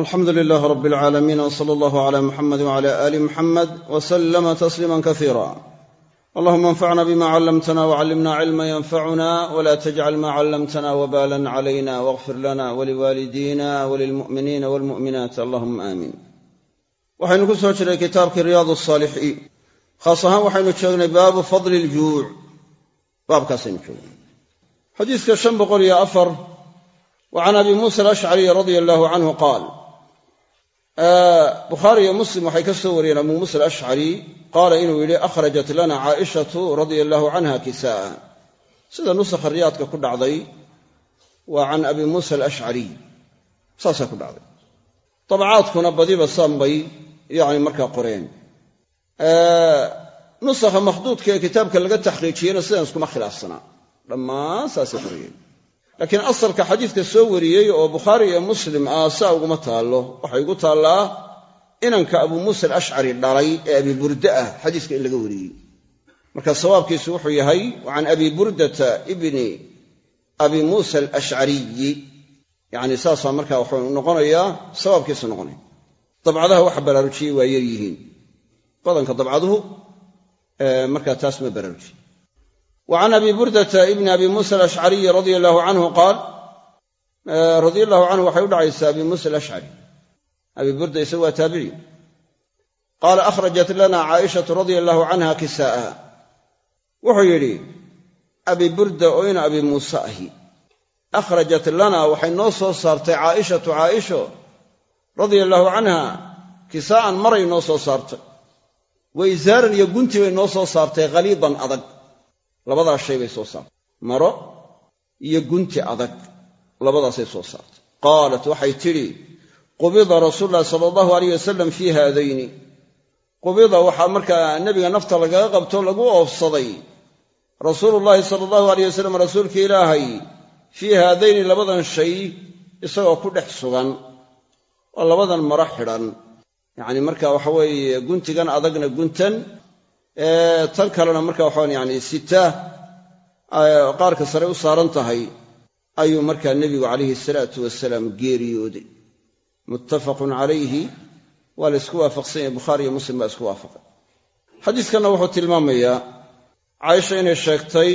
alxamdu lilaah rab alcaalamiin w sala allahu cala muxamadi wcala aali muxamed w slama tasliima kasiira allahuma anfacna bima callamtana wcallimna cilma yanfacuna wla tajcal ma callamtana wbalan calayna wاغfir lana waliwaalidina walilmu'miniina walmu'minaat allahuma aamiin waxaynu ku soo jiray kitaabkii riyaad asaalixiin khaas ahaan waxaynu joognay baabu fadli ljuuc baabkaasaynu joognay. Xadiiska shan boqol iyo afar wa can abi muusa alashcari radia allahu canhu qaal bukhaari iyo muslim waxay ka soo wariyeen abu muusa alashcari qaala inuu yidhi akhrajat lana caaishatu radia allahu canha kisa'a sida nusakha riyaadka ku dhacday waa can abi muusa alashcariy saasaa ku dhacday. Dabcaadkuna badiba saanbay yacni markaa qoreen. Nusakha makhduudka ee kitaabka laga taxqiijiyeyna sidan iskuma khilaafsanaa. Dhammaan saasay qoriyeen laakiin asalka xadiidka soo wariyey oo bukhaari iyo muslim ah saa uguma taallo. Waxay ugu taallaa inanka abuu muusa alashcari dhalay ee abi burda ah xadiiska in laga wariyey. Marka sawaabkiisu wuxuu yahay wa can abi burdata ibni abi muusa alashcariyi yacni saasaa marka wuxuu noqonayaa sawaabkiisu noqonaya dabcadaha waxa baraarujiyey waa yar yihiin. Badanka dabcaduhu markaa taas ma baraarujiye wa can abi burdata ibni abi muusa alashcariyi radia allahu canhu qaal radia allahu canhu waxay u dhacaysaa abi muusa alashcari abi burda isagu waa taabici qaala akhrajat lana caaishatu radia allahu canha kisaa'a. Wuxuu yidhi abi burda oo ina abi muuse ahi. Akhrajat lana waxay noo soo saartay caaishatu caaisho radia allahu canha kisaa'an maray noo soo saartay. Wa iyo gunti bay noo soo saartay khaliidan adag labadaas shay bay soo saartay. Maro iyo gunti adag labadaasay soo saartay. Qaalat waxay tidhi qubida rasuulu llahi sala allahu alayh wasalam fii haadayni. Qubida waxaa markaa nebiga nafta lagaga qabto lagu oofsaday. Rasuulullaahi sala allahu alayh wasalam rasuulka ilaahay fii haadayni labadan shay isagoo ku dhex sugan oo labadan maro xidhan. Yacni marka waxa weeye guntigan adagna guntan tan kalena marka waxaan yani sita qaarka sare u saaran tahay ayuu markaa nebigu calayhi salaatu wasalaam geeriyooday. Muttafaqun calayhi waa la isku waafaqsan yahay bukhaari iyo muslim baa isku waafaqay. Xadiiskanna wuxuu tilmaamayaa caaisha inay sheegtay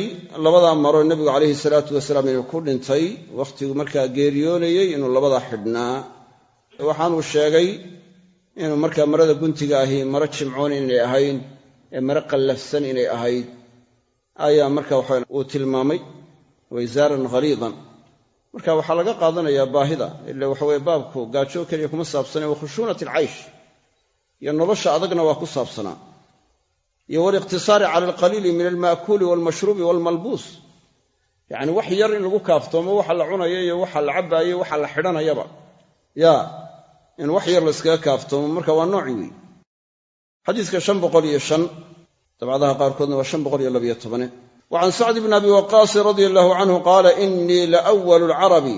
labadaa maro nebigu calayhi salaatu wasalaam inuu ku dhintay wakhtigu markaa geeriyoonayey inuu labadaa xidhnaa. Waxaanuu sheegay inuu markaa marada guntiga ahi maro jimcoon inay ahayn ee mare qallafsan inay ahayd ayaa marka waxa uu tilmaamay waysaaran khaliidan marka waxaa laga qaadanayaa baahida ila waxaweye baabku gaajo keliya kuma saabsane wa khushuunat alcaysh iyo nolosha adagna waa ku saabsanaa iyo waliqtisaari cala alqaliili min alma'kuuli waalmashruubi waalmalbuus yacni wax yar in lagu kaaftoomo waxa la cunayo iyo waxa la cabbaayo waxa la xidhanayaba. Ya in wax yar la yskaga kaaftoomo marka waa nooci weeye xadiiska dabcadaha qaarkoodna waa shan boqol iyo labiyo tobane. Wa can sacd bni abi waqaasin radia allahu canhu qaala inii la walu lcarabi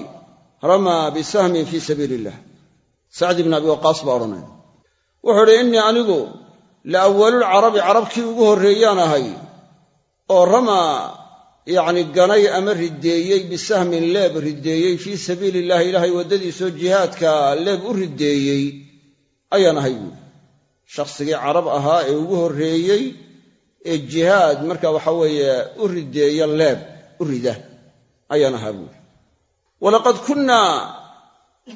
ramaa bisahmin fii sabiili illah sacdi bni abi waqaas baa odhanaya. Wuxuu idhi innii anigu la awalulcarabi carabkii ugu horreeyaan ahay oo ramaa yacni ganay ama riddeeyey bisahmin leeb riddeeyey fii sabiili illahi ilaahay waddadiisoo jihaadka leeb u riddeeyey ayaan ahay buuri shakhsigii carab ahaa ee ugu horreeyey ee jihaad marka waxa weeye u riddeeya leeb u rida ayaan ahaa buuri. Walaqad kunnaa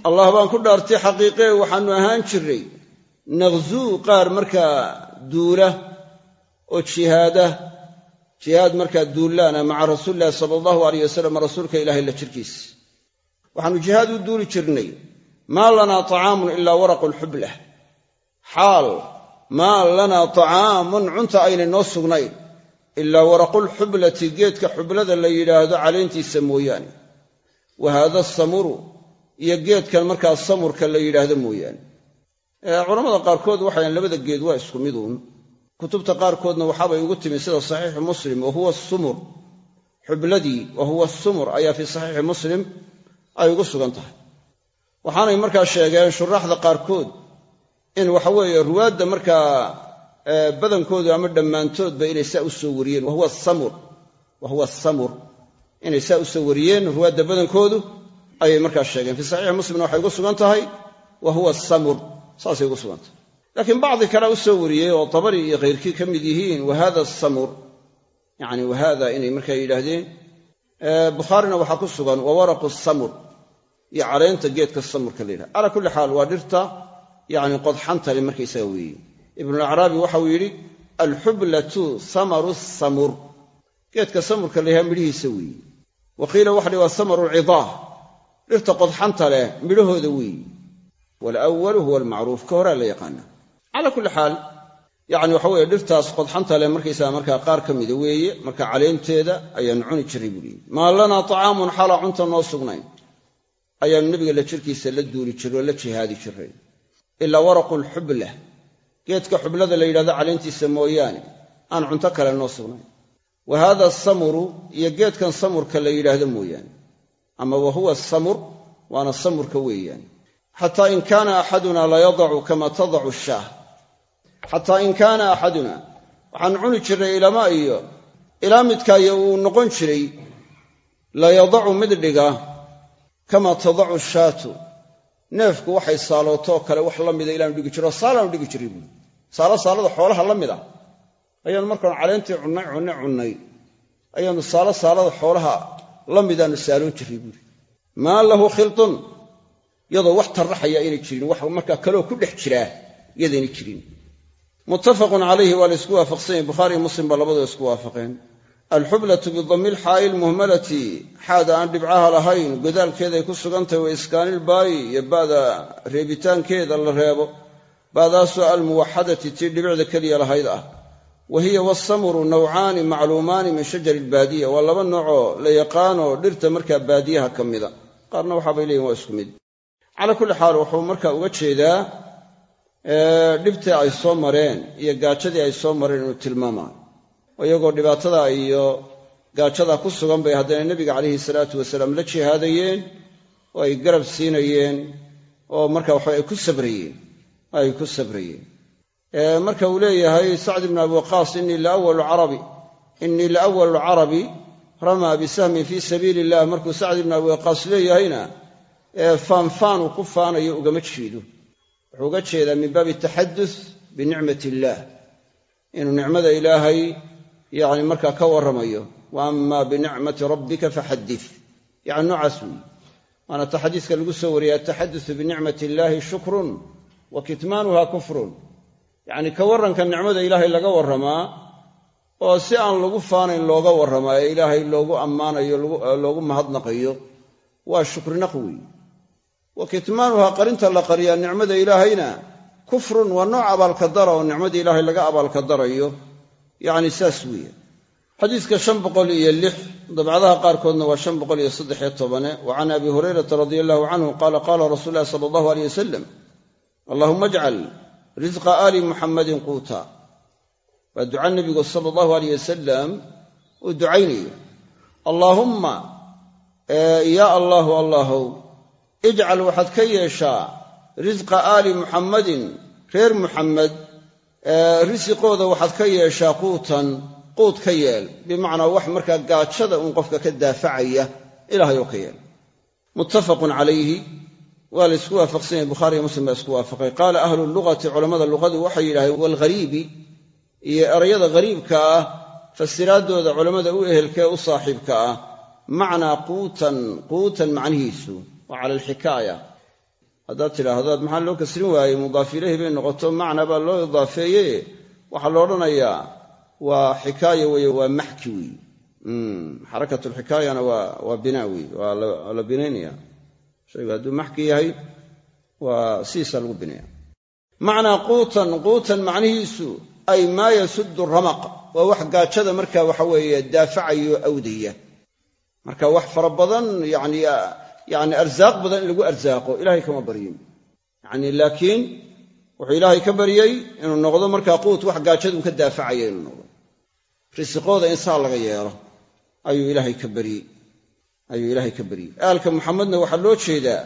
allah baan ku dhaartay xaqiiqee waxaannu ahaan jirray naqzuu qaar markaa duula oo jihaada jihaad markaa duullaana maca rasuulillahi sala allahu alayh wasalam rasuulka ilaahay la jirkiisa waxaannu jihaad u duuli jirnay maa lanaa tacaamun ilaa waraqu lxublah xaal maa lanaa tacaamun cunta aynay noo sugnayn ilaa waraqulxublati geedka xublada la yidhaahdo caleyntiisa mooyaane. Wa haada samuru iyo geedkan markaa samurka la yidhaahdo mooyaane. Culammada qaarkood waxayan labada geed waa isku miduun kutubta qaarkoodna waxaabay ugu timi sida saxiixu muslim wa huwa sumur. Xubladii wa huwa sumur ayaa fii saxiixi muslim ay ugu sugan tahay. Waxaanay markaa sheegeen shuraaxda qaarkood in waxa weeye ruwaadda markaa badankoodu ama dhammaantoodba inay saa u soo wariyeen. Wahuwa samur. Inay saa u soo wariyeen ruwaadda badankoodu ayay markaa sheegeen. Fii saxiixi muslimna waxay ugu sugan tahay wa huwa samur. Saasay ugu sugantay laakiin bacdi kalea u soo wariyey oo tabari iyo khayrkii ka mid yihiin wahada samur. Yani wahada inay markaa yidhaahdeen. Bukhaarina waxaa ku sugan wa waraqu samur. Iyo caleenta geedka samurka la yidhaha calaa kulli xaal waa dhirta yani qodxantale markaysaga weeye ibnulacraabi waxauu yidhi alxublatu samaru samur. Geedka samurka la yidhaha midhihiisa weeye wa qiila waxahi waa dhirta qodxanta leh midhahooda weeye walawalu huwa almacruuf ka horaa la yaqaana. Calaa kulli xaal yacni waxa weeye dhirtaas qodxanta leh markaysaga markaa qaar ka mida weeye marka caleenteeda ayaanu cuni jiray buu lihi maa lanaa tacaamun xalaa cunta noo sugnayn. Ayaanu nebiga la jirkiisa la duuli jiray la jihaadi jiray ilaa waraqu lxubla geedka xublada la yidhahdo caleentiisa mooyaane. Aan cunto kale noo sugnayn. Wa haada samuru iyo geedkan samurka la yidhaahdo mooyaane. Ama wa huwa samur waana samurka weeyaane xataa in kaana axaduna layadacu kama tadacu shaah. Xataa in kaana axaduna waxaan cuni jirnay ilama iyo ilaa midkaayo uu noqon jiray layadacu mid dhiga kama tadacu shaatu neefku waxay saalootoo kale wax la mida ilaanu dhigi jiro saalaanu dhigi jiray buui saalo saalada xoolaha la mid ah ayaanu markaanu caleentii cunnay cunnay cunnay. Ayaanu saalo saalada xoolaha la midaanu saaloon jirray buuri maa lahu khildun iyadoo wax tarraxaya aynay jirin wax markaa kaloo ku dhex jiraa iyadaynay jirin. Muttafaqun calayhi waa la isku waafaqsanyay bukhaariiyo muslim baa labadoo isku waafaqeen alxublatu bidami lxaa'i lmuhmalati xaada aan dhibcaha lahayn godaalkeeday ku sugantahay wa iskaanilbaayi iyo ba'da reebitaankeeda la reebo ba'daasoo almuwaxadati tii dhibicda keliya lahayd ah. Wa hiya waasamuru nawcaani macluumaani min shajari ilbaadiya waa laba noocoo la yaqaanoo dhirta markaa baadiyaha ka mida. Qaarna waxaabay leeyihiin waa isku mid. Calaa kulli xaal wuxuu markaa uga jeedaa dhibtii ay soo mareen iyo gaajadii ay soo mareen inuu iyagoo dhibaatada iyo gaajada ku sugan bay haddana nebiga calayhi salaatu wasalaam la jihaadayeen oo ay garab siinayeen oo marka waxa ay ku sabrayeen ay ku sabrayeen. Marka uu leeyahay sacd ibnu abi waqaas laawalu carabi innii laawalu carabi ramaa bisahmin fii sabiili illah markuu sacd ibnu abi waqaas leeyahayna faanfaan uu ku faanayo ugama jeedo. Wuxuu uga jeedaa min baabi taxadus binicmat illaah inuu nicmada ilaahay yani markaa ka warramayo wa ama binicmati rabbika faxadid yani noocaas weyi waana ta xadiiska lagu soo wariyay ataxadusu binicmati illaahi shukrun wa kitmaanuha kufrun. Yacni ka warranka nicmada ilaahay laga warramaa oo si aan lagu faanayn looga warramaa ee ilaahay loogu ammaanayo loogu mahadnaqayo waa shukrinaq weyi wa kitmaanuhaa qarinta la qariyaa nicmada ilaahayna kufrun waa nooc abaalka dara oo nicmadii ilaahay laga abaalka yacni saas weeye. Xadiiska shan boqol iyo lix dabcadaha qaarkoodna waa shan boqol iyo saddexiyo tobane wa can abi hurayrata radia allahu canhu qaala qaala rasuulu ulahi sala allahu aleyh wasalam allahuma ajcal risqa aali muxammadin quuta. Waa duca nebigu sala allahu aleyh wasalam uu ducaynayo allaahumma yaa allaahu allaahow ijcal waxaad ka yeeshaa risqa aali muxammadin reer muxammed risiqooda waxaad ka yeeshaa quutan quud ka yeel. Bimacnaa wax markaa gaajada uun qofka ka daafacaya ilaahay oo ka yeel. Muttafaqun calayhi. Waa la isku waafaqsanyay bukhaariyo muslim baa isku waafaqay. Qaala ahlu culammada luqadu waxay yidhahdeen waalghariibi iyo erayada ghariibka ah fasiraaddooda culammada u ehelkee u saaxiibka ah macnaa quutan quutan macnihiisu waa cala alxikaaya haddaad tidhaahdaad maxaa loo kasrin waayey? Mudaaf ilayhi bay noqoto macna baa loo idaafeeye waxaa la odhanayaa waa xikaaya weeye waa maxki weeye. Xarakat lxikaayana waa binaa weeye waa la binaynaya shaygu hadduu maxki yahay waa sidiisaa lagu binaya macnaa quutan quutan macnihiisu ay maa yasuddu ramaq. Waa wax gaajada marka waxa weeye daafacayo awdaya. Marka wax fara badan yani yani arsaaq badan in lagu arsaaqo ilahay kama baryin. Yani laakiin wuxuu ilaahay ka baryey inuu noqdo markaa quut wax gaajadu ka daafacaya inuu noqdo. Risiqooda in saa laga yeelo ayuu ilaahay ka baryey ayuu ilaahay ka baryey aalka muxamedna waxaa loo jeedaa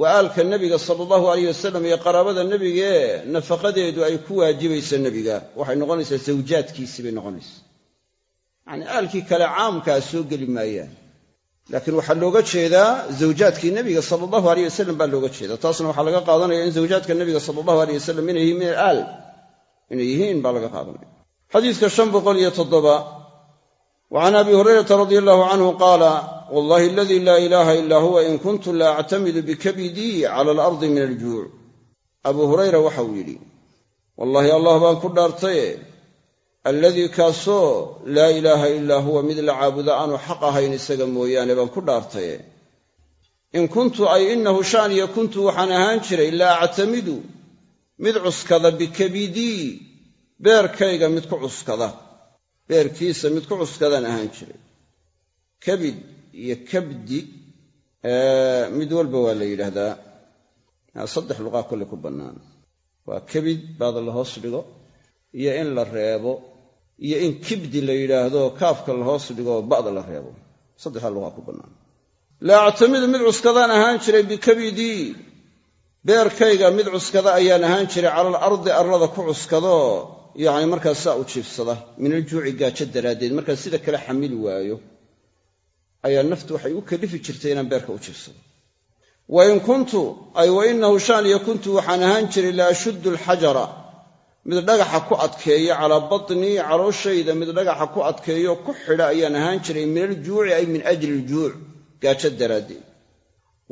waa aalka nebiga sala allahu alayh wasalam iyo qaraabada nebigaee nafaqadeedu ay ku waajibaysa nebiga. Waxay noqonaysaa zawjaadkiisii bay noqonaysaa. Yacni aalkii kale caamkaa soo geli maayaan laakiin waxaa looga jeedaa zawjaadkii nebiga sala allahu aleyh wasalam baa looga jeeda taasna waxaa laga qaadanaya in zawjaadka nebiga sala allahu aleyh wasalam inay yihiin min alaal inay yihiin baa laga qaadanaya. Xadiiska shan boqol iyo toddoba wa can abi hurayrata radia allahu canhu qaala wallahi aladii laa ilaaha ilaa huwa in kuntu la actamidu bikabidii cala alardi min aljuuc abuu hurayra waxauu yidhi wallaahi allah baan ku dhaartaye alladii kaasoo laa ilaaha ilaa huwa mid la caabuda aanu xaq ahayn isaga mooyaane baan ku dhaartaye. In kuntu ay innahu shaaniya kuntu waxaan ahaan jiray la actamidu mid cuskada bikabidii beerkayga mid ku cuskada. Beerkiisa mid ku cuskadaan ahaan jiray. Kabid iyo kabdi mid walba waa la yidhaahdaa. Saddex luqaa kolle ku bannaan. Waa kabid baada la hoos dhigo iyo in la reebo iyo in kibdi la yidhaahdo kaafka la hoos dhigo ba'da la reebo. Saddexdaa luqaa ku bannaan. La actamidu mid cuskadaan ahaan jiray bikabidii beerkayga mid cuskada ayaan ahaan jiray cala alardi arlada ku cuskadoo yacni markaas saa u jiifsada. Min aljuuci gaajo daraaddeed. Markaa sida kale xamili waayo ayaa naftu waxay u kalifi jirtay inaan beerka u jiifsado. Wa in kuntu ay wa innahu shaaniya kuntu waxaan ahaan jiray la ashuddu alxajara mid dhagaxa ku adkeeyo calaa batnii calooshayda mid dhagaxa ku adkeeyo ku xidha ayaan ahaan jiray min aljuuci ay min ajli aljuuc gaajo daraaddeed.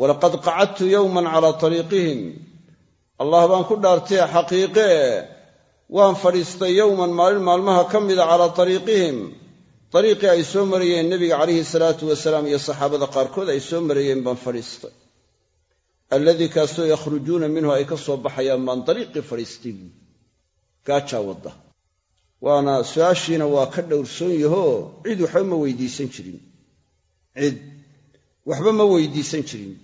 Walaqad qacadtu yowman calaa tariiqihim. Allah baan ku dhaartee xaqiiqee waan fadhiistay yowman maalin maalmaha ka mida calaa tariiqihim. Dariiqii ay soo marayeen nebiga calayhi salaatu wasalaam iyo saxaabada qaarkood ay soo marayeen baan fadhiistay. Alladii kaasoo yakhrujuuna minhu ay ka soo baxayaan baan dariiqii fadhiistay buui gaajaa wadda. Waana su'aashiina waa ka dhowrsoon yahoo cid waxba ma weydiisan jirin. Cid waxba ma weydiisan jirin.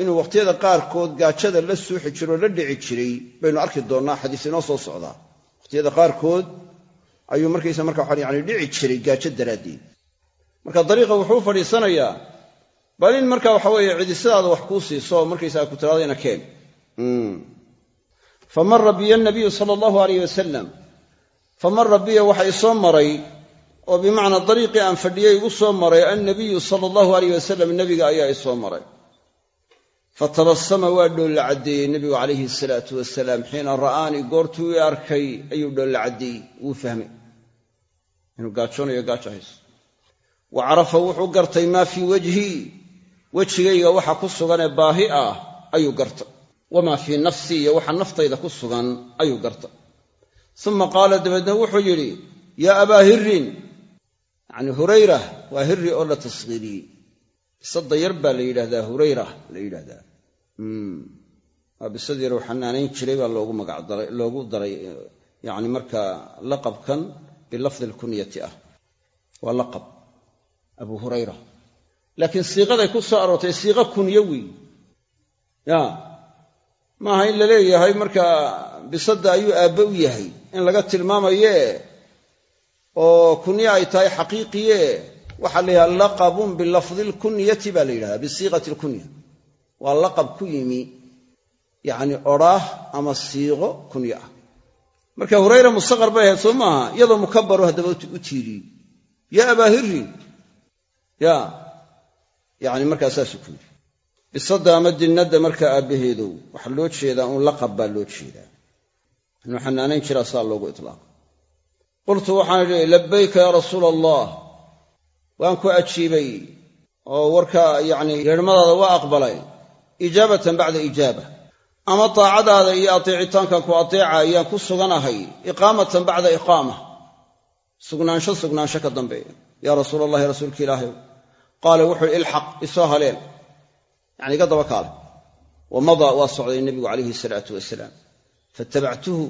Inuu wakhtiyada qaarkood gaajada la suuxi jiroo la dhici jiray baynu arki doonnaa xadiis inoo soo socdaa wakhtiyada qaarkood ayuu markaysa marka waxaan yani dhici jiray gaajo daraaddeed. Marka dariiqa wuxuu fadhiisanayaa bal in marka waxa weeye cidi wax kuu siiso markaysaga ku tiraadayna keen famara biya nabiyu sala allahu alayh wasalam famara biya waxa isoo maray oo bimacnaa dariiqii aan fadhiyey igu soo maray annabiyu sala allahu alayh wasalam nebiga ayaa isoo maray. Fatabasama waa dhoolla caddeeyey nebigu calayhi salaatu wasalaam xiina ra'aanii goortuu i arkay ayuu dhoolla caddeeyey wuu fahmay. Inuu gaajoonayo gaajo hayso wa carafa wuxuu gartay maa fii wajhii? Wejigayga waxa ku suganee baahi ah ayuu gartay wamaa fii nafsii iyo waxa naftayda ku sugan ayuu gartay uma qaala dabeedna wuxuu yidhi yaa abaa hirrin yacnii hurayra waa hirri oo la tashiiriyey bisada yar baa la yidhahdaa hurayra la yidhahdaa waa bisad yar uu xanaanayn jiray baa loogu magacdaray loogu daray yacni markaa laqabkan bilafdi lkunyati ah waa laqab abu hurayra laakiin siiqaday ku soo aroortay siiqa kunyo weyn ya maaha in la leeyahay markaa bisadda ayuu aabbe u yahay. In laga tilmaamaye oo kunyo ay tahay xaqiiqiye waxaa la yidhaha laqabun bilafdi lkunyati baa la yidhahdaa bisiiqati lkunya waa laqab ku yimi yacni odhaah ama siiqo kunyo ah. Marka hurayra mustaqar bay ahayd soo maaha iyadoo mukabaro haddaba u tiiriyey yaa abaa hirrin ya yacni markaa saasuu ku yidhi bisadda ama dinnadda markaa aabbaheedow waxaa loo jeedaa uun laqab baa loo jeedaa. Inuu xanaanayn jiraa saa loogu itlaaqo. Qultu waxaan idhi labbayka yaa rasuula allah waan ku ajiibay oo warka yacni yeedhmadaada waa aqbalay ijaabatan bacda ijaaba. Ama daacadaada iyo ateecitaankan ku ateeca ayaan ku suganahay iqaamatan bacda iqaama. Sugnaansho sugnaansho ka dambeeya yaa rasuula allahi rasuulka ilaahay. Qaala wuxuu ilxaq isoo haleen yacni iga daba kaale wa madaa waa socday nebigu calayhi salaatu wasalaam fatabactuhu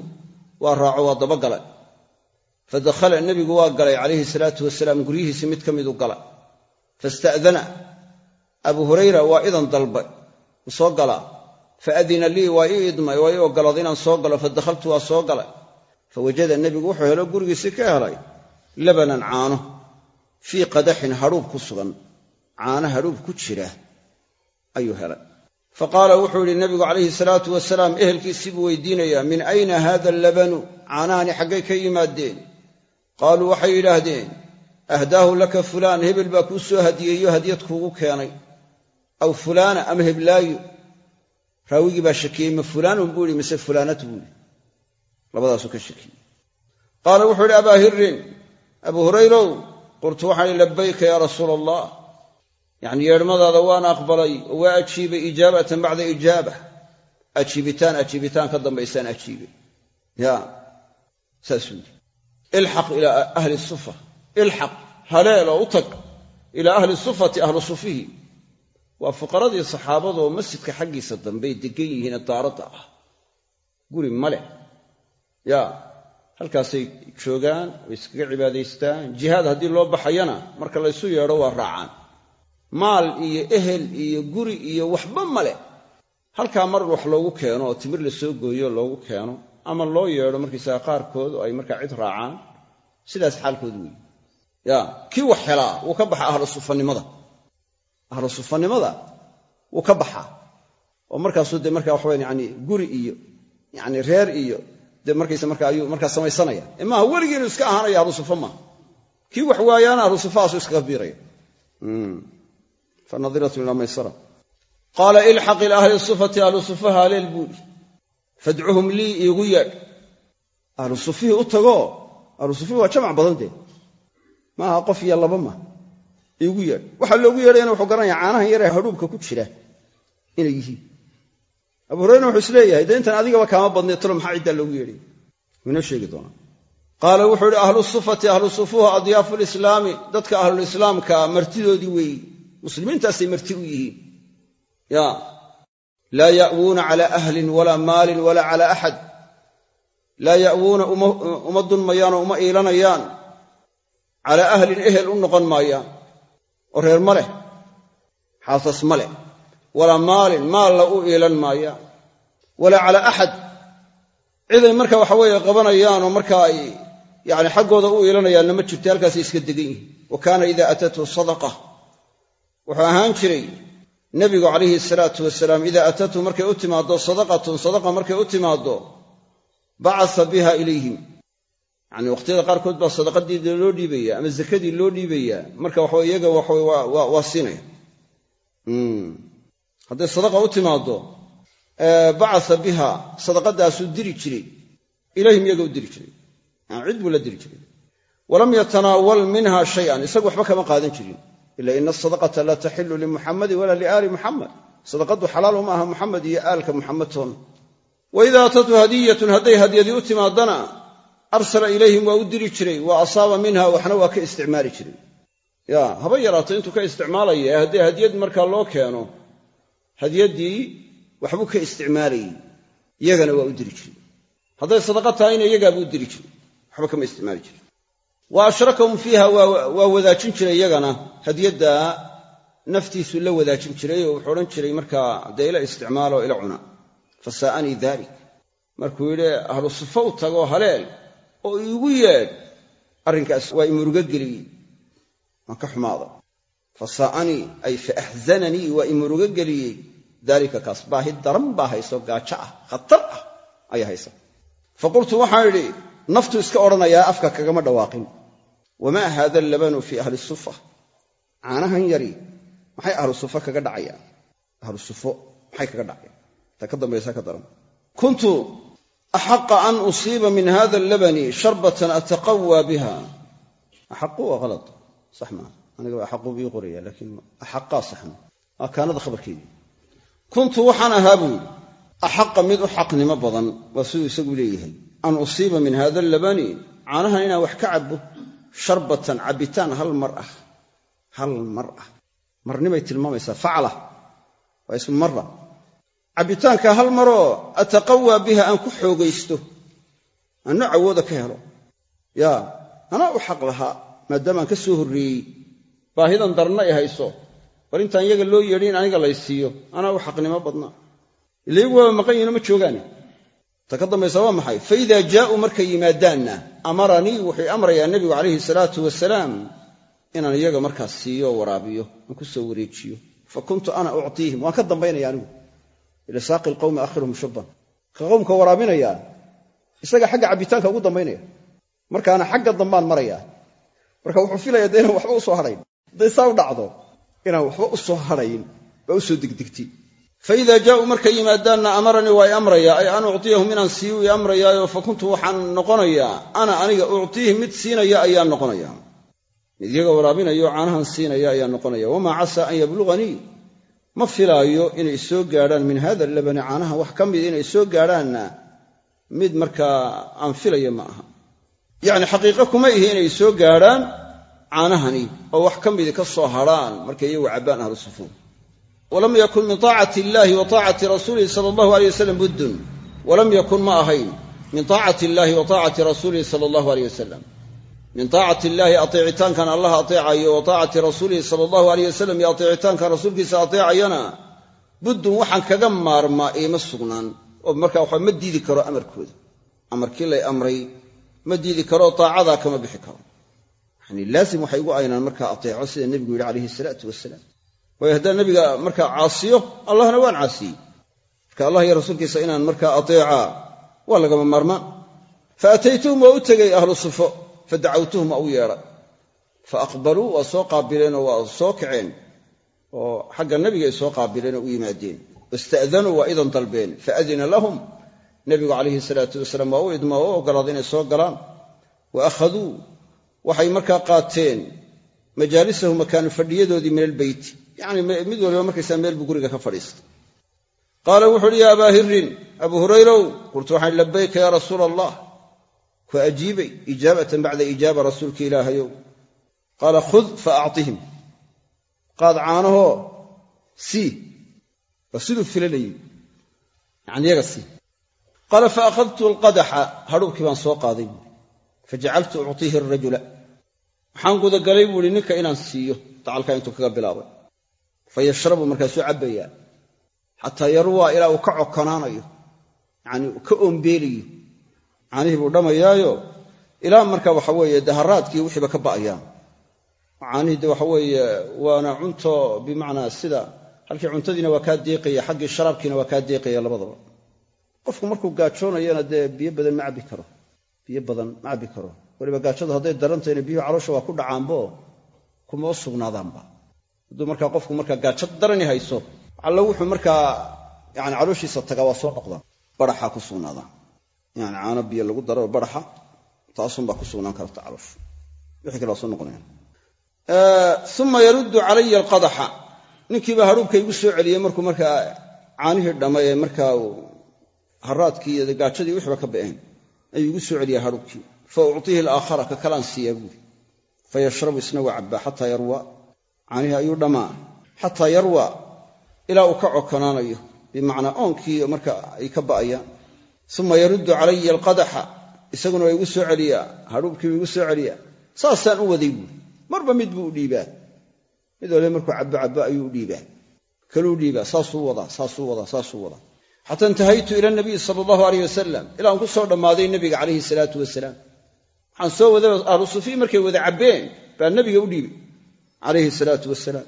waa raaco waa dabagalay fadakhala nebigu waa galay calayhi salaatu wasalaam guryihiisii mid ka miduu gala fasta'dana abuu hurayra waa idan dalbay u soo galaa. Faadina lii waa ii idmay waa ii oggolaaday inaan soo galo. Fadakhaltu waa soo galay. Fawajada nebigu wuxuu helo gurigiisii ka helay. Labanan caano fii qadaxin hadhuub ku sugan. Caano hadhuub ku jira ayuu helay. Fa qaala wuxuu yidhi nebigu calayhi salaatu wasalaam ehelkiisii buu weydiinayaa min ayna haada allabanu? Caanahani xaggay ka yimaadeen. Qaaluu waxay yidhaahdeen ahdaahu laka fulaan hebel baa kuu soo hadiyeeyo hadiyad kuugu keenay. Aw fulaana ama heblaayo raawigii baa shakiyey ma fulaanun buu ihi mise fulaanat buu ihi labadaasuu ka shakiyey. Qaala wuxuu idhi abaa hirin abuu hurayrow qultu waxaan ihi labayka yaa rasuula allah yacnii yeedhmadaada waan aqbalay oo waa ajiibay ijaabatan bacda ijaaba ajiibitaan ajiibitaan ka dambaysaan ajiibay ya. Saasuu yidhi ilxaq ilaa ahli sufa. Ilxaq haleel oo u tag ilaa ahli sufati ahlu sufihi. Waa fuqaradii saxaabadaoo masjidka xaggiisa dambey degan yihiine daaradda ah. Guri male ya. Halkaasay joogaan way iskaga cibaadaystaan. Jihaad haddii loo baxayana marka laysu yeedho waa raacaan maal iyo ehel iyo guri iyo waxba male halkaa mar wax loogu keeno oo timir la soo gooyo loogu keeno ama loo yeedho markaysaga qaarkood oo ay markaa cid raacaan sidaas xaalkoodu weeye ya kii wax helaa wuu ka baxa ahlu sufanimada ahlu sufanimada wuu ka baxaa. Oo markaasuu dee markaa waxaweyan yani guri iyo yani reer iyo dee markaysa markaa ayuu markaa samaysanaya. Ee maaha iska ahaanayo ahlu sufa maaha. Kii wax waayaana ahlu sufahaasu iskaga biiraya fanadiratun ilaa maysara. Qaala ilxaq ila ahli sufati ahlu sufaha aleel buuli fadcuhum lii iigu yeedh. Ahlu sufihii u tagoo ahlu sufihi waa jamac badan dee. Maaha qof iyo laba ma iigu yeedh. Waxaa loogu yeedhayana wuxuu garanaya caanahan yaree hadhuubka ku jira inay yihiin. Abu hurayra wuxuu is leeyahay dee intan adigaba kaama badnay talo maxaa ciddaa loogu yeedhay? Inoo sheegi doonaa. Qaala dadka ahlulislaamka martidoodii weeyi muslimiintaasay marti u yihiin. Ya laa ya'wuuna cala ahlin walaa maalin walaa cala axad. Laa ya'wuuna uma dunmayaanoo uma iilanayaan. Calaa ahlin ehel u noqon maayaan. Oo reer ma leh xaasas ma leh. Walaa maalin maalla u iilan maayaan. Walaa calaa axad. Ciday marka waxa weeye qabanayaanoo marka ay yani xaggooda u iilanayaanna ma jirto halkaasay iska degan yihiin wa kaana ida atathu sadaqa wuxuu ahaan jiray nebigu calayhi salaatu wasalaam idaa atathu markay u timaaddo sadaqatun sadaqa markay u timaaddo bacasa biha ilayhim. Yacni waqhtiyada qaarkood baa sadaqadii loo dhiibaya ama zakadii loo dhiibaya marka waxawe iyaga waxawe waa siinaya hadday sadaqa u timaaddo bacasa biha sadaqadaasuu diri jiray. Ilayhim iyaga u diri jiray. Yani cid buu la diri jiray. Walam yatanaawal minha shayan isagu waxba kama qaadan jirin ila ina asadaqata laa taxilu limuxamadin walaa liaali muxamed sadaqadu xalaal uma aha muxamed iyo aalka muxamed toona wa ida atatu hadiyatun hadday hadyadii u timaadana arsala ilayhim waa u diri jiray wa asaaba minha waxna waa ka isticmaali jiray. Ya haba yaraato intuu ka isticmaalaya hadday hadyad markaa loo keeno hadyaddii waxbuu ka isticmaalayey iyagana waa u diri jiray. Hadday sadaqa tahayna iyagaabuu u diri jiray. Waxba kama isticmaali jiray wa ashrakahum fiiha waa wadaajin jiray iyagana. Hadyadda naftiisu la wadaajin jiray oo wuxuu odhan jiray markaa dee ila isticmaalo ila cuna. Fasaa'anii dalik markuu yidhi ahlu sufo u tagoo haleel oo iigu yeedh arrinkaas waa imuruga geliyey. Waan ka xumaada ay fa axzananii waa imuruga geliyey. Daalika kaas baahi daran baa hayso gaajo ah khatar ah ayaa haysa fa qultu waxaan idhi naftu iska odhanayaa afka kagama dhawaaqin. Wamaa haada allabanu fii ahli sufa? Caanahan yari maxay ahlu kaga dhacayaan ahlu sufo maxay kaga dhacayaan ta ka dambaysa ka daran. Kuntu axaqa an usiiba min hada allabani sharbatan ataqawaa biha. Axaqu waa ala sax maa aniga axaqu bii qoraya laakiin axaqaa saxma. Waa kaanada khabarkeedii kuntu waxaan ahaa buu axaqa mid u xaqnimo badan waa siduu isagu leeyahay an usiiba min hada allabani caanahan inaan wax ka cabbo sharbatan cabbitaan hal mar ah. Hal mar ah. Marnimay tilmaamaysaa. Facla. Waa ismu marra. Cabbitaanka hal maroo ataqawaa biha aan ku xoogaysto. Aan nooc awooda ka helo. Yaa anaa u xaq lahaa maadaamaan ka soo horreeyey. Baahidan darna ay hayso. Bal intaan iyaga loo yeedhin in aniga laysiiyo. Anaa u xaqnimo badnaa. Ila iyagu waaba maqan yihinoo ma joogaane ta ka dambaysa waa maxay? Fa idaa jaa'uu markay yimaadaanna amaranii wuxuu amrayaa nebigu calayhi salaatu wasalaam inaan iyaga markaas siiyo waraabiyo aan ku soo wareejiyo. Fa kuntu ana uctiihim waan ka dambaynaya anigu. Ila saaqi lqowmi aakhiruhum shubban. Ka qowmka waraabinayaa isaga xagga cabbitaanka ugu dambaynaya. Markaana xagga dambaan marayaa marka wuxuu filaya dee inaan waxba u hadhayn hadday saa u dhacdo inaan waxba u hadhayn baa u soo fa idaa jaa'uu markay yimaadaanna amaranii waa i amrayaa ay an uctiyahum inaan siiyu i amrayaayo fa kuntu waxaan noqonayaa ana aniga uctiihim mid siinaya ayaan noqonaya mid iyaga waraabinayo caanahan siinaya ayaan noqonaya wamaa casaa an yabluganii ma filaayo inay soo gaadhaan min hada labani caanaha wax ka mid inay soo gaadhaanna mid markaa aan filaya ma aha yacni xaqiiqo kuma ihi inay soo gaadhaan caanahani oo wax ka midi ka soo hadrhaan markay iyagu cabbaan ahlu walam yakun min taacati illaahi wa taacati rasuulihi sala allahu aleyh wasalam buddun. Walam yakun ma ahayn. Min taacati illaahi wa taacati rasuulihi sala allahu aleyh wasalam min taacati illaahi ateecitaankan allah ateecayo wa taacati rasuulihi sala allahu aleyh wasalam iyo ateecitaankan rasuulkiisa ateecayana buddun waxaan kaga maarmaa iima sugnaan. Oo markaa waxa ma diidi karo amarkooda. Amarkii lay amray ma diidi karo taacadaa kama bixi karo. Yani laazim waxay igu aynaan markaa ateeco sida nebigu yidhi calayhi salaatu wasalaam waayo haddaan nebiga markaa caasiyo allahna waan caasiyey. Marka allah iyo rasuulkiisa inaan markaa ateecaa waa lagama maarmaan. Fa ataytuhum waa u tegey ahlu sufo fa dacawtuhum waa u yeedhay fa aqbaluu waa soo qaabileenoo waa soo kaceen oo xagga nebiga ay soo qaabileen oo u yimaadeen. Wasta'danuu waa idan dalbeen. Faadina lahum nebigu calayhi salaatu wasalaam waa u idmaa oo ogolaaday inay soo galaan. Wa akhaduu waxay markaa qaateen majaalisahu makaanu fadhiyadoodii min albeyti yacni mid waliba markaysaa meel buu guriga ka fadhiistay. Qaala wuxu uhi ya abaa hirin abuu hurayrow qultu waxaan labayka yaa rasuula allah ku ajiibay ijaabatan bacda ijaaba rasuulka ilaahayow. Qaala khud fa actihim qaad caanahoo sii waa siduu yacni yaga sii qaala fa akhadtu alqadaxa hadhuubkii baan soo qaaday. Fajacaltu uctiihi arajula waxaan gudagalay buuhi ninka inaan siiyo dacalkaa intuu kaga bilaabay fa yashrabu markaasuu cabbayaa xataa yarwaa ilaa uu ka cokonaanayo yacanii ka oombeelayo caanihii buu dhammayaayo ilaa marka waxa weeye daharaadkii wixiiba ka ba'ayaan. Caanihii de waxa weeye waana cunto bimacnaa sida halkii cuntadiina waa kaa deeqaya xaggii sharaabkiina waa kaa deeqaya labadaba. Qofku markuu gaajoonayana dee biyo badan ma cabbi karo biyo badan ma cabbi karo. Weliba gaajadu hadday darantayna biyuhu caloosha waa ku dhacaanbo kuma u sugnaadaanba hadduu markaa qofku markaa gaajo darani hayso allo wuxuu markaa yani calooshiisa tagaa waa soo dhoqdaan baraxaa ku sugnaadaan yani caano biyo lagu daro baraxa taasunbaa ku sugnaan karta calooshu. Wixii kale waa soo noqonayaan uma yaruddu calaya alqadaxa. Ninkiibaa hadhuubka igu soo celiyey markuu markaa caanihii dhammay ee markaa haraadkii gaajadii wixiba ka ba'een. Ayuu igu soo celiyaa hadhuubkii fa uctiihi alaakhara ka kalaan siiyaa buuri fa isna waa cabbaa xataa yarwa caanihii ayuu dhammaa xataa yarwa ilaa uu ka cokonaanayo bimacnaa oonkii marka ay ka ba'ayaan uma yaruddu calaya alqadaxa isaguna waa igu soo celiyaa. Hadhuubkiibu igu soo celiyaa. Saasaan u waday buuri marba mid buu u dhiibaa. Mid waliba markuu cabbo cabbo ayuu u dhiibaa. Kaluu dhiibaa. Saasuu wadaa saasuu wadaa saasuu wadaa. Xata intahaytu ila nabiyi sala allahu aleyh wasalam ilaa aan ku soo dhammaaday nebiga calayhi salaatu wasalaam. Waxaan soo waday ahlu markay wada cabbeen baa nebiga u dhiibay calayhi salaatu wasalaam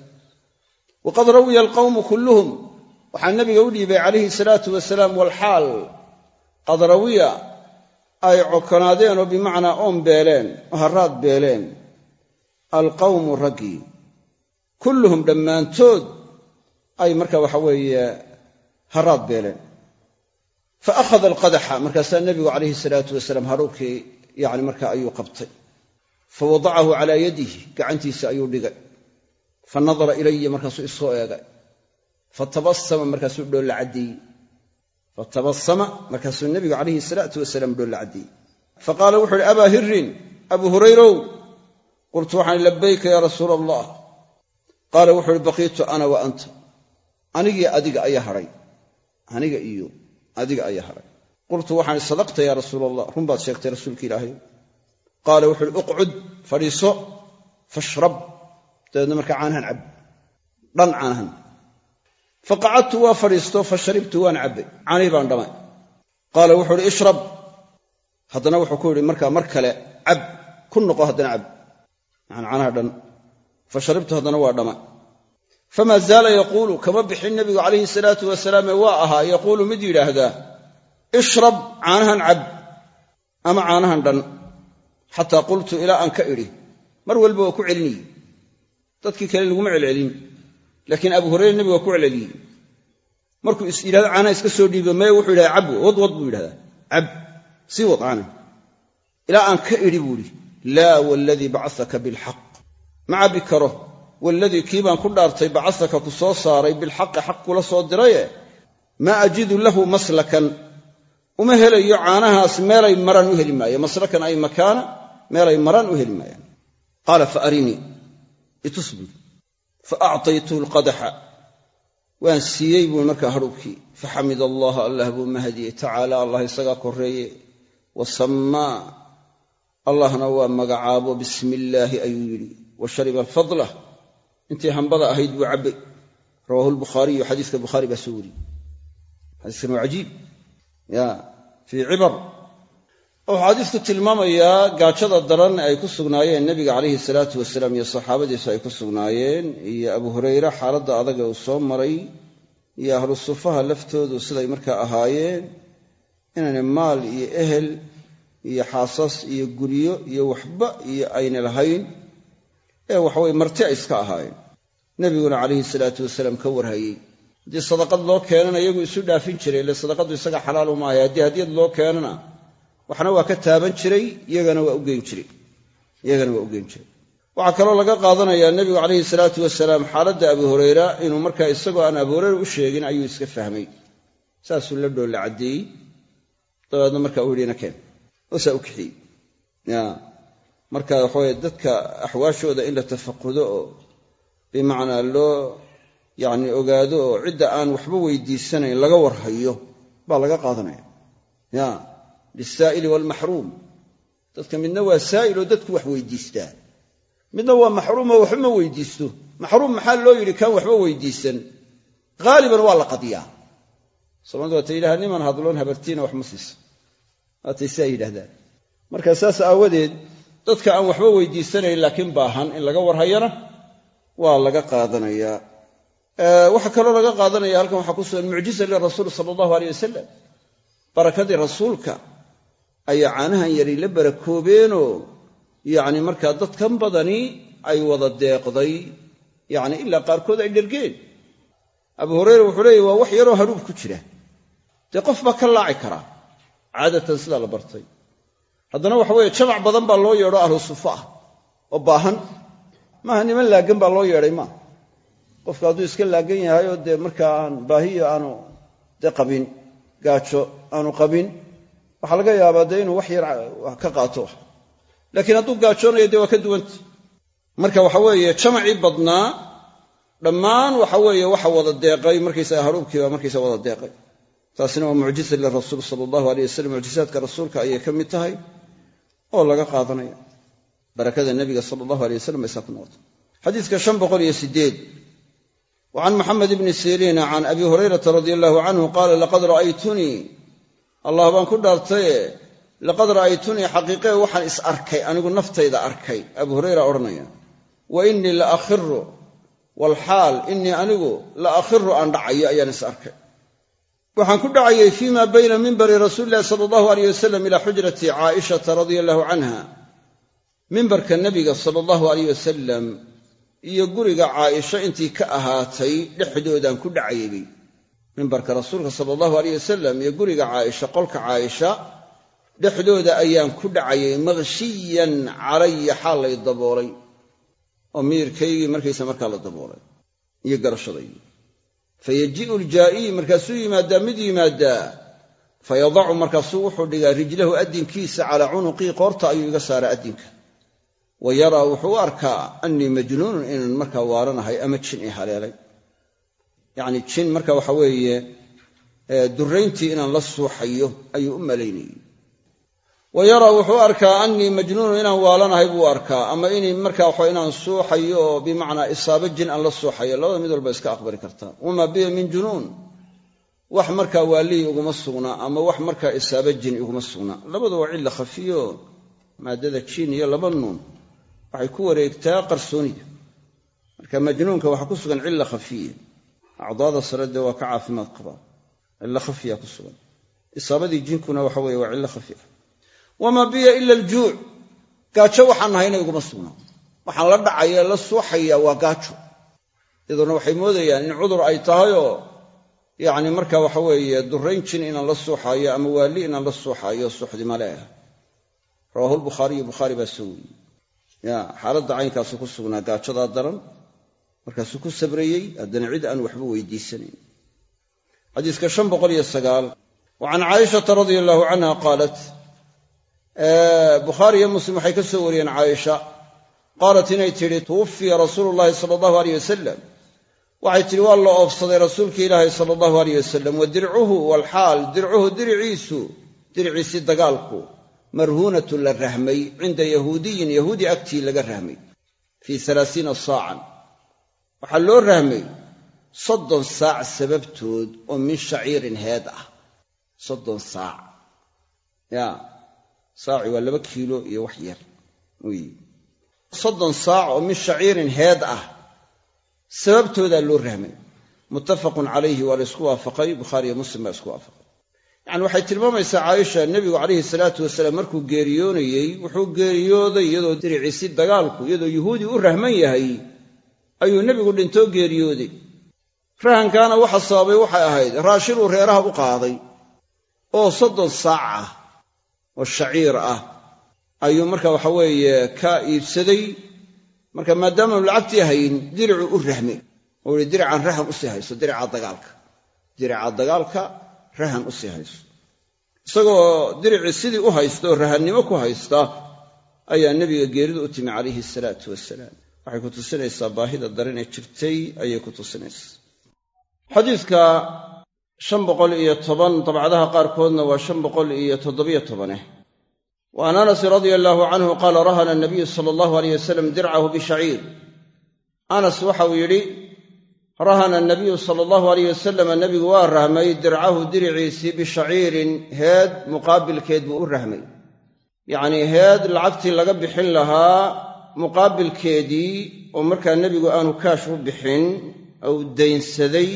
waqad rawiya alqawmu kulluhum. Waxaa nebiga u dhiibay calayhi salaatu wasalaam walxaal qad rawiya ay cokonaadeen oo bimacnaa oon beeleen oo haraad beeleen. Alqawmu raggii kulluhum dhammaantood ay marka waxa weeye haraad beeleen. Fa akhada alqadaxa markaasaa nebigu calayhi salaatu wasalaam hadhuubkii yani marka ayuu qabtay fa wadacahu calaa yadihi gacantiisa ayuu dhigay fa nadara ilaya markaasuu isoo eegay fatabasama markaasuu dhoolla caddeeyey fatabasama markaasuu nebigu calayhi salaatu wasalaam dhoolla caddeeyey fa qaala wuxu uhi abaa hirin abuu hurayrow qultu waxaan labayka yaa rasuula allah qaala wuxuu uhi baqiitu ana wa anta anigii adiga ayaa hadhay aniga iyo adiga ayaa hadhay qultu waxaan sadaqta yaa rasuula allah run baad sheegtay rasuulka ilaahay qaala wuxu uhi uqcud fadhiiso fashrab. Dabeedna markaa caanahan cab. Dhan caanahan faqacadtu waa fadhiisto fa sharibtu waan cabbay. Caanihii baan dhamay. Qaala wuxuu uhi ishrab. Haddana wuxuu ku yidhi markaa mar kale cab. Ku noqo haddana cab. Yani caanaha dhan. Fa sharibtu haddana waa dhama famaa zaala yaquulu kama bixin nebigu calayhi salaatu wasalaam ee waa ahaa yaquulu mid yidhaahdaa ishrab caanahan cab. Ama caanahan dhan xataa qultu ilaa aan ka idhi mar walba waa ku celinayey dadkii kale laguma celcelin laakiin abu hurayre nebigu waa ku celceliyey markuu is yidhahdo iska soo dhiibo meye wuxuu yidhahda cab wadwad buu yidhahdaa. Cab sii wad caana. Ilaa aan ka idhi buu idhi laa waladii bacasaka bilxaq. Ma cabbi karo waladii kii baan ku dhaartay bacasaka ku soo saaray bilxaqi xaq kula soo diraye? Maa ajidu lahu maslakan. Uma helayo caanahaas meelay maraan u heli maayo maslakan ay makaana meelay maraan u heli maayaan qaala fa arinii itus fa actaytuhu lqadaxa waan siiyey buui markaa hadhubkii faxamid allaha allah buu mahadiyey. Tacaala allah isagaa korreeye wa sammaa allahna waa magacaabo bismi illaahi ayuu yidhi. Wa shariba fadlah intii hambada ahayd buu cabbay. Rawaahu lbukhaariyu xadiiska bukhaari baa soo wariyey. Xadiiskan waa cajiib. Ya fii cibar wuxuu xadiisku tilmaamayaa gaajada daran ay ku sugnaayeen nebiga calayhi salaatu wasalaam iyo saxaabadiisu ay ku sugnaayeen iyo abu hurayre xaaladda adag ee uu soo maray iyo ahlu sufaha laftoodu siday markaa ahaayeen inaanay maal iyo ehel iyo xaasas iyo guryo iyo waxba iyo ayna lahayn ee waxaweye marti ay iska ahaayeen. Nebiguna calayhi salaatu wasalaam ka warhayey. Haddii sadaqad loo keenana iyagu isu dhaafin jiray ile sadaqadu isaga xalaal umaahay haddii hadiyad loo keenana waxna waa ka taaban jiray iyagana waa ugeyn u geyn jiray. Waxaa kaloo laga qaadanayaa nebigu calayhi salaatu wasalaam xaaladda abu hurayra inuu markaa isagoo aan abu hurayra u sheegin ayuu iska fahmay. Saasuu la dhoolla caddeeyey dabeedna marka uu yidhina keen. Oo saa u kixiyey ya marka waxaweye dadka axwaashooda in la tafaqudo oo bimacnaa loo yacni ogaado oo cidda aan waxba weydiisanayn laga warhayo baa laga qaadanaya. Ya lisaa'ili waalmaxruum dadka midna waa saa'il oo dadku wax weydiistaa midna waa maxruum oo waxba ma weydiisto maxruum maxaa loo yidhi kaan waxba weydiisan haaliban waa la qadiyaa soomaalida waata yidhaha niman hadloon habartiina wax ma siisa waatay siaa yidhahdaan marka saas aawadeed dadka aan waxba weydiisanayn laakiin baahan in laga warhayana waa laga qaadanayaa waxaa kaloo laga qaadanaya halkan waxaa ku sugan mucjiza lirasuul ayaa caanahan yari la barakoobeenoo yacni markaa dadkan badani ay wada deeqday yacni ilaa qaarkood ay dhergeen abu hureyre wuxuu leeyahy waa wax yaroo hadhuub ku jira. Dee qof baa ka laaci karaa? Caadatan sidaa la bartay. Haddana waxa weeye jamac badan baa loo yeedho ahlu sufa ah oo baahan. Maaha niman laaggan baa loo yeedhay maaha qofka hadduu iska laaggan yahay oo dee markaa aan baahiyo aanu dee qabin gaajo aanu qabin waxaa laga yaabaa dee inuu wax yar ka qaato. Laakiin hadduu gaajoonayo dee waa ka duwanta marka waxa weeye jamacii badnaa dhammaan waxa weeye waxa wada deeqay markaysaga haruubkiiba markaysa wada deeqay. Taasina waa mucjiza lirasuul sala allahu aleyh wasalam mucjizaadka rasuulka ayay ka mid tahay oo laga qaadanaya. Barakada nebiga sala allahu aley wasalam baysaa ku noqotay. Xadiiska shan boqol iyo sideed wa can maxamed ibni siriina can abi hurayrata radia allahu canhu qaala laqad allah baan ku dhaartaye laqad ra'aytunii xaqiiqee waxaan is arkay anigu naftayda arkay abu hurayra odhanaya. Wa innii la akhiru waalxaal innii anigu la akhiru aan dhacayo ayaan is arkay. Waxaan ku dhacayay fii ma bayna mimbari rasuuli illahi sala allahu aleyh wasalam ilaa xujrati caaishata radia allahu canha. Mimbarka nebiga sala allahu aleyh wasalam iyo guriga caaisha intii ka ahaatay dhexdoodaan ku dhacayaybay mimbarka rasuulka sala allahu aleyh wasalam iyo guriga caaisha qolka caaisha dhexdooda ayaan ku dhacayay maqshiyan calaya xaal lay daboolay. Oo miirkaygii markaysa markaa la daboolay iyo garashadaydii fayaji'u ljaa'iy markaasuu yimaadaa mid yimaaddaa fayadacu markaasuu wuxuu dhigaa rijlahu addinkiisa calaa cunuqii qoorta ayuu iga saaraa addinka wa yaraa wuxuu u arkaa annii majnuunun inaan markaa waaranahay ama jin i haleelay yacni jin marka waxa weeye durayntii inaan la suuxayo ayuu u malaynayey wa wuxuu arkaa annii majnuunun inaan waalanahay buu arkaa ama in markaa waxa inaan suuxayo oo bimacnaa isaabo jin aan la suuxayo labada mid walba iska aqbali kartaa wamaa biya min junuun wax markaa waalihii iguma sugnaa ama wax markaa isaabo jin iguma sugnaa labada waa cilla khafiyo maadada jiin iyo laba nuun waxay ku wareegtaa qarsoonida marka majnuunka waxaa ku sugan cilla khafiya acdaada sare dee waa ka caafimaad qabaa cilla khafiya ku sugan. Isaabadii jinkuna waxa weye waa cillo khafiya. Wamaa biya ila aljuuc gaajo waxaan nahayna iguma sugnaa waxaan la dhacaya la suuxaya waa gaajo. Iyadoona waxay moodayaan in cudur ay tahayoo yacni marka waxa weeye durayn jin inaan la suuxaayo ama waali inaan la suuxaayo suuxdima leeh rawaahu lbukhaariyu bukhaari baa soo weriyey ya xaaladda caynkaasu ku sugnaa gaajadaa daran markaasuu ku sabrayey haddana cid aan waxba weydiisanayn xadiiska shan boqol iyo sagaal wa caaishata radia allahu canha qaalat bukhaari iyo muslim waxay ka soo wariyeen caaisha qaalat inay tidhi tuwufiya rasuulu llahi sala allahu aleyh wasalam waxay tidhi waa la oobsaday rasuulki ilaahi sala allahu aleyh wasalam wa dircuhu walxaal dircuhu diriciisu diriciisii dagaalku marhuunatun la rahmay cinda yahuudiyin yahuudi agtii laga rahmay fii alaasiina saacan waxaa loo rahmay soddon saac sababtood oo min shaciirin heed ah. Soddon saac. Ya saaci waa laba kiilo iyo wax yar. Wy soddon saac oo min shaciirin heed ah. Sababtoodaa loo rahmay muttafaqun calayhi waa la isku waafaqay bukhaariyo muslim baa isku waafaqay. Yacani waxay tilmaamaysaa caaisha nebigu calayhi salaatu wasalaam markuu geeriyoonayey wuxuu geeriyooday iyadoo diriciisi dagaalku iyadoo yuhuudi u rahman yahay ayuu nebigu dhintoo geeriyooday rahankaana waxa sababay waxay ahayd raashinuu reeraha u qaaday oo soddon saac ah oo shaciir ah. Ayuu marka waxa weeye ka iibsaday marka maadaamaanu lacagtii hayn diricuu u rahmay oo ihi diricaan rahan u sii hayso dirica dagaalka. Dirica dagaalka rahan u sii hayso. Isagoo diricii sidii u haysta oo rahannimo ku haysta ayaa nebiga geeridu u timi calayhi salaatu wasalaam waxay ku tusinaysaa baahida daran ee jirtay ayay ku tusinaysaa xadiidka shan boqol iyo toban dabcadaha qaarkoodna waa shan boqol iyo toddobiyo tobaneh wa an anasin radia allaahu canhu qaala rahana nabiyu sala allahu aleyh wasalam dircahu bishaciir anas waxau yidhi rahana nabiyu sala allahu aleyh wasalama nebigu waa rahmay dircahu diriciisii bishaciirin heed muqaabilkeed buu u rahmay. Yacnii heed lacagtii laga bixin lahaa muqaabilkeedii oo markaa nebigu aanu kaash u bixin ou daynsaday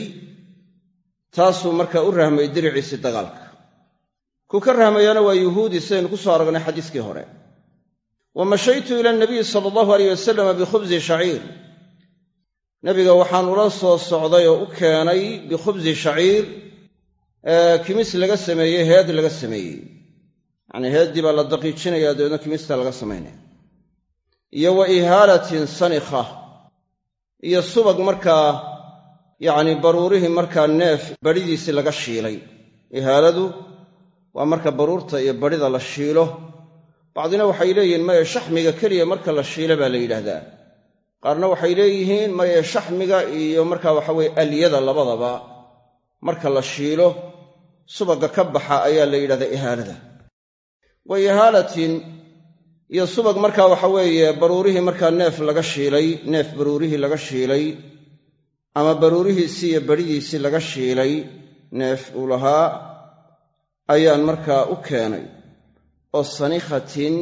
taasuu markaa u rahmay diriciisii dagaalka. Ku ka rahmayana waa yuhuudi sidaynu ku soo aragnay xadiiskii hore. Wa mashaytu ila nabiyi sala allahu aleyh wasalama bikhubsi shaciir. Nebiga waxaan ula soo socday oo u keenay bikhubsi shaciir kimis laga sameeyey heed laga sameeyey. Yacnii heeddii baa la daqiijinayaa dabeedna kimista laga samaynaya iyo wa ihaalatin sanikha iyo subag markaa yacni baruurihii markaa neef badhidiisii laga shiilay. Ihaaladu waa marka baruurta iyo badhida la shiilo. Bacdina waxay leeyihiin maye shaxmiga keliya marka la shiilo baa la yidhaahdaa. Qaarna waxay leeyihiin maye shaxmiga iyo marka waxaweye aliyada labadaba marka la shiilo subagga ka baxa ayaa la yidhahdaa ihaalada. Wa ihaalatin iyo subag markaa waxa weeye baruurihii markaa neef laga shiilay neef baruurihii laga shiilay ama baruurihiisii iyo badhidiisii laga shiilay neef uu lahaa ayaan markaa u keenay oo sanikhatin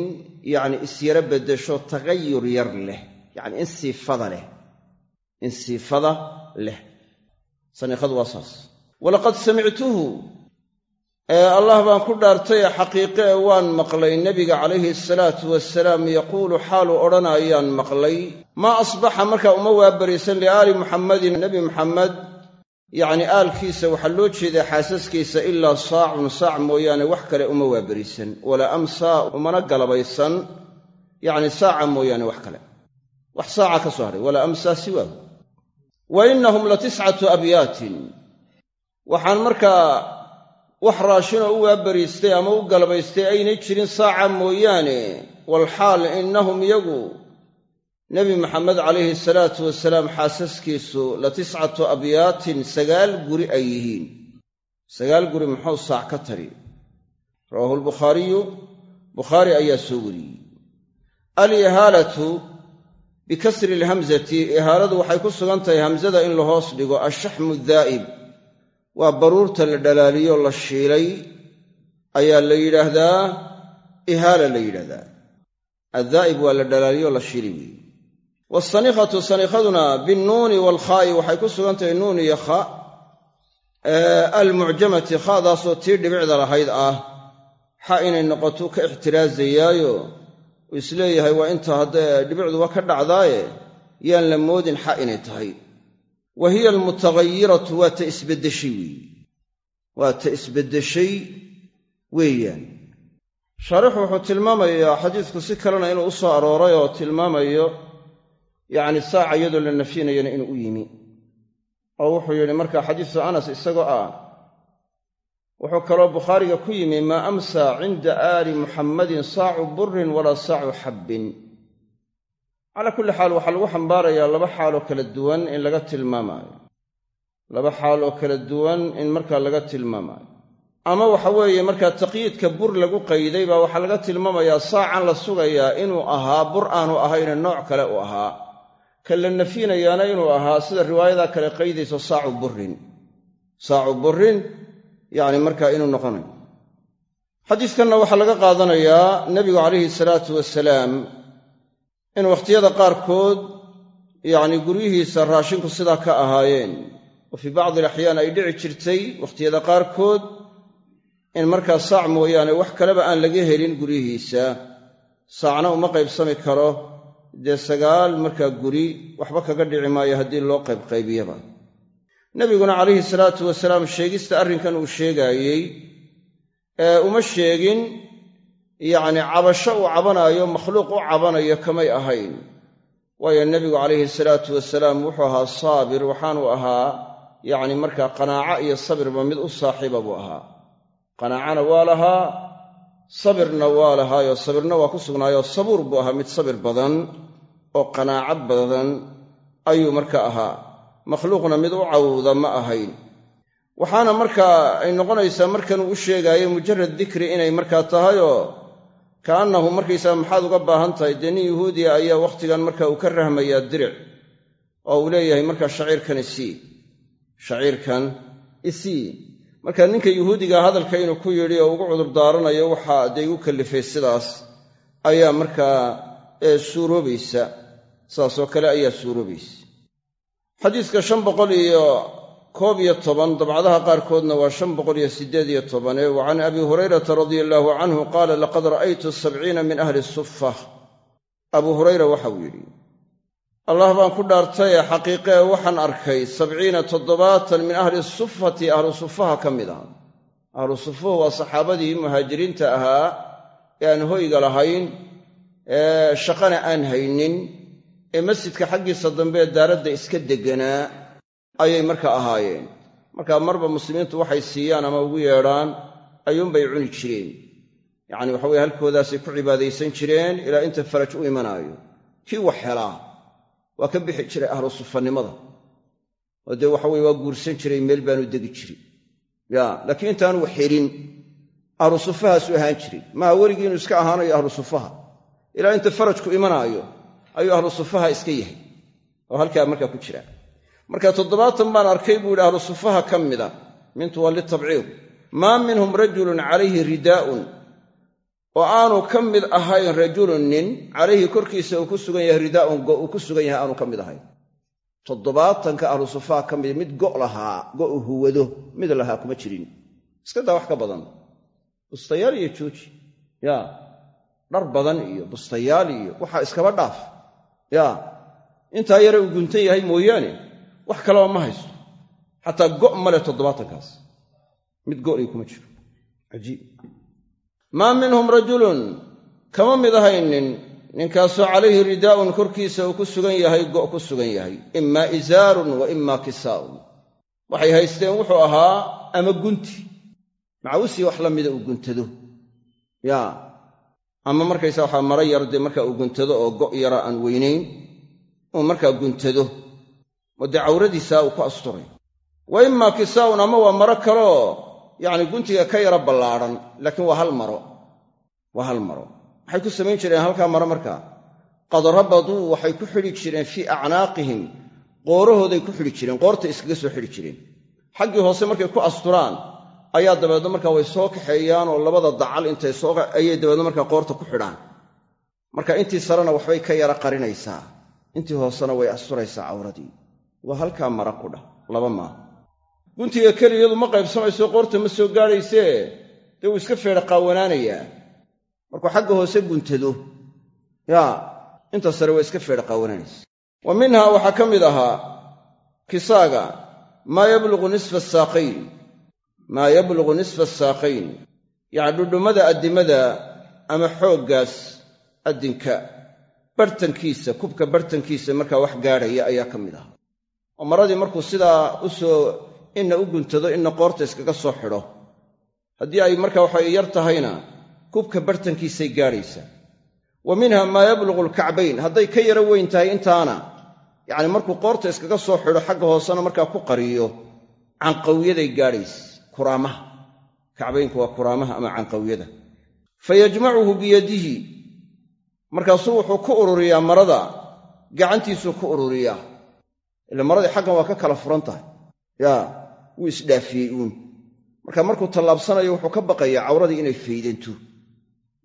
yacni isyaro beddesho tagayur yar leh yacni in siifada leh in siifada leh. Sanikhadu waa saas. Walaqad samictuhu allah baan ku dhaartay ee xaqiiqe waan maqlay. Nebiga calayhi salaatu wasalaam yaquulu xaaluu odhanayaan maqlay. Maa asbaxa markaa uma waabarisan liaali muxammadin nebi muxammed yacni aalkiisa waxaa loo jeedaa xaasaskiisa ilaa saacun saac mooyaane wax kale uma waabarisan. Walaa amsaa umana galabaysan. Yacni saaca mooyaane wax kale. Wax saaca ka soo hadhay walaa amsaa siwaahu. Wa innahum la tiscatu abyaatin. Waxaan markaa wax raashinoo u waabariistay ama u galabaystay aynay jirin saaca mooyaane walxaal innahum iyagu. Nebi maxamed calayhi salaatu wasalaam xaasaskiisu la tiscatu abyaatin sagaal guri ay yihiin. Sagaal guri muxuu saac ka tari. Rawaahu lbukhaariyu bukhaari ayaa soo wariyey. Alihaalatu bikasri lhamzati ihaaladu waxay ku sugan tahay hamzada in la hoos dhigo ashaxmu daa'ib waa baruurta la dhalaaliyo la shiilay ayaa la yidhaahdaa ihaala la yidhahdaa addaa'ib waa la dhalaaliyo la shiilay weeye wasanikhatu sanikhaduna binnuuni waalkhaa'i waxay ku sugan tahay nuun iyo kha. Almucjamati khaadaasoo tii dhibicda lahayd ah. Xa inay noqotuu ka ixtiraazayaayo uu is leeyahay waa inta haddee dhibicduba ka dhacdaaye yaan la moodin xa inay tahay wa hiya almutagayiratu waa ta isbeddeshay weeye waa ta isbeddeshay weeyaan shaarixu wuxuu tilmaamayaa xadiidku si kalena inuu u soo arooray oo tilmaamayo yacni saaca iyadoo la nafyinayana inuu u yimi oo wuxuu yidhi marka xadiisu anas isagoo ah wuxuu kaloo bukhaariga ku yimi maa amsaa cinda aali muxammadin saacu burin walaa saacu xabbin calaa kulli xaal waxaa lagu xambaarayaa laba xaaloo kala duwan in laga tilmaamaayo. Laba xaal oo kala duwan in markaa laga tilmaamaayo. Ama waxa weeye markaa taqyiidka bur lagu qayday baa waxaa laga tilmaamayaa saacan la sugayaa inuu ahaa bur aanu ahayne nooc kale u ahaa. Ka la nafyinayaana inuu ahaa sida riwaayadaa kale qaydayso saacu burin saacu burin yacni markaa inuu noqonayo. Xadiiskanna waxaa laga qaadanayaa nebigu calayhi salaatu wasalaam in wakhtiyada qaarkood yacni guryihiisa raashinku sidaa ka ahaayeen. Oo fii bacdi alaxyaan ay dhici jirtay wakhtiyada qaarkood in markaa saac mooyaane wax kaleba aan laga helin guryihiisa. Saacna uma qaybsami karo. Dee sagaal markaa guri waxba kaga dhici maayo haddii loo qaybqaybiyaba nebiguna calayhi salaatu wasalaam sheegista arrinkan uu sheegaayey ee uma sheegin yacni cabasho uu cabanaayo makhluuq u cabanayo kamay ahayn. Waayo nebigu calayhi salaatu wasalaam wuxuu ahaa saabir waxaanuu ahaa yacni markaa qanaaco iyo sabirba mid u saaxiiba buu ahaa. Qanaacana waa lahaa sabirna waa lahaayoo sabirna waa ku sugnaayoo sabuur buu ahaa mid sabir badan oo qanaaco badan ayuu marka ahaa. Makhluuqna mid u cawda ma ahayn. Waxaana markaa ay noqonaysaa markanuu u sheegaayo mujarad dikri inay markaa tahayoo kaannahu markaysaa maxaad uga baahan tahay dee nin yuhuudiya ayaa wakhtigan marka uu ka rahmayaa diric oo uu leeyahay markaa shaciirkan isii shaciirkan isii marka ninka yuhuudiga hadalka inuu ku yidhi oo ugu cudurdaaranayo waxaa dee igu kallifay sidaas ayaa markaa suuroobaysa. Sidaasoo kale ayaa suuroobaysa. Xadiiska shan boqol iyo koob iyo toban dabcadaha qaarkoodna waa shan boqol iyo siddeed iyo tobane wa can abi hurayrata radia allaahu canhu qaala laqad ra'aytu sabciina min ahli sufa abuu hurayra waxauu yidhi allah baan ku dhaartaye xaqiiqee waxaan arkay sabciina toddobaatan min ahli sufati ahlu sufaha ka mid ah. Ahlu sufuhu waa saxaabadii muhaajiriinta ahaa ee aan hoyga lahayn ee shaqana aan haynin ee masjidka xaggiisa dambe ee daaradda iska degganaa ayay marka ahaayeen. Markaa marba muslimiintu waxay siiyaan ama ugu yeedhaan ayuunbay cuni jireen. Yacni waxa weye halkoodaasay ku cibaadaysan jireen ilaa inta faraj u imanaayo. Kii wax helaa waa ka bixi jiray ahlu sufanimada oo dee waxa weye waa guursan jiray meel baanu degi jirin ya laakiin intaanu wax helin ahlu sufahaasu ahaan jirin maaha weligii inuu iska ahaanayo ahlu sufaha. Ilaa inta farajku imanaayo ayuu ahlu sufaha iska yahay. Oo halkaa markaa ku jira marka toddobaatan baan arkay buu yidhi ahlu sufaha ka mida mintu waa litabciid. Maa minhum rajulun calayhi ridaa'un. Oo aanu ka mid ahayn rajulun nin calayhi korkiisa uu ku sugan yahay ridaa'un go uu ku sugan yahay aanu ka mid ahayn. Toddobaatanka ahlu ka mida mid go' lahaa go' u huwado mid lahaa kuma jirin. Iska daa wax ka badan. Bustayaal iyo jooji. Ya. Dhar badan iyo bustayaal iyo waxaa iskaba dhaaf. Ya. Intaa yare uu guntan yahay mooyaane wax kaleba ma haysto xataa go' male toddobaatankaas mid go'lay kuma jiro. Cajiib. Maa minhum rajulun. Kama mid ahaynin ninkaasoo calayhi ridaa'un korkiisa uu ku sugan yahay go' ku sugan yahay. Imaa izaarun wa imaa kisaa'un. Waxay haysteen wuxuu ahaa ama gunti. Macawusii wax la mida uu guntado. Ya ama markaysa waxaa mara yar dee marka uu guntado oo go' yara aan weynayn uu markaa guntado oo dee cawradiisaa uu ku asturay. Wa imaa kisaa'un ama waa maro kaleoo yacni guntiga ka yara ballaadhan laakiin waa hal maro. Waa hal maro. Maxay ku samayn jireen halkaa maro markaa. Qad rabaduu waxay ku xidhi jireen fii acnaaqihim. Qoorahooday ku xidhi jireen qoortay iskaga soo xidhi jireen. Xaggii hoose markay ku asturaan ayaa dabeedna markaa way soo kaxeeyaan oo labada dacal intay soo ayay dabeedna markaa qoorta ku xidhaan. Marka intii sarena waxbay ka yara qarinaysaa. Intii hoosena way asturaysaa cawradii waa halkaa mara ku dhah laba maaha guntiga keliyadu ma qaybsamayso qoorta ma soo gaadhaysee dee wuu iska feedha qaawanaanayaa markuu xagga hoose guntado yaa inta sare waa iska feedha qaawananaysa wa minhaa waxaa ka mid ahaa kisaaga maa yabluqu nisfa asaaqayn maa yabluqu nisfa asaaqayn yacni dhudhummada addimada ama xooggaas addinka bartankiisa kubka bartankiisa markaa wax gaadhaya ayaa ka mid ahaa oo maradii markuu sidaa u soo u guntado inna qoorta iskaga soo xidho. Haddii ay markaa waxay yar tahayna kubka bartankiisay gaadhaysaa. Wa minha maa yabluqu alkacbayn hadday ka yaro weyn tahay intaana yacni markuu qoorta iskaga soo xidho xagga hoosena markaa ku qariyo. Canqawyaday gaadhaysa kuraamaha. Kacbaynku waa kuraamaha ama canqawyada fa biyadihi. Markaasuu wuxuu ku ururiyaa marada gacantiisuu ku ururiyaa ila maradii xaggan waa ka kala furan tahay yaa wuu isdhaafiyey uun. Marka markuu tallaabsanayo wuxuu ka baqayaa cawradii inay faydanto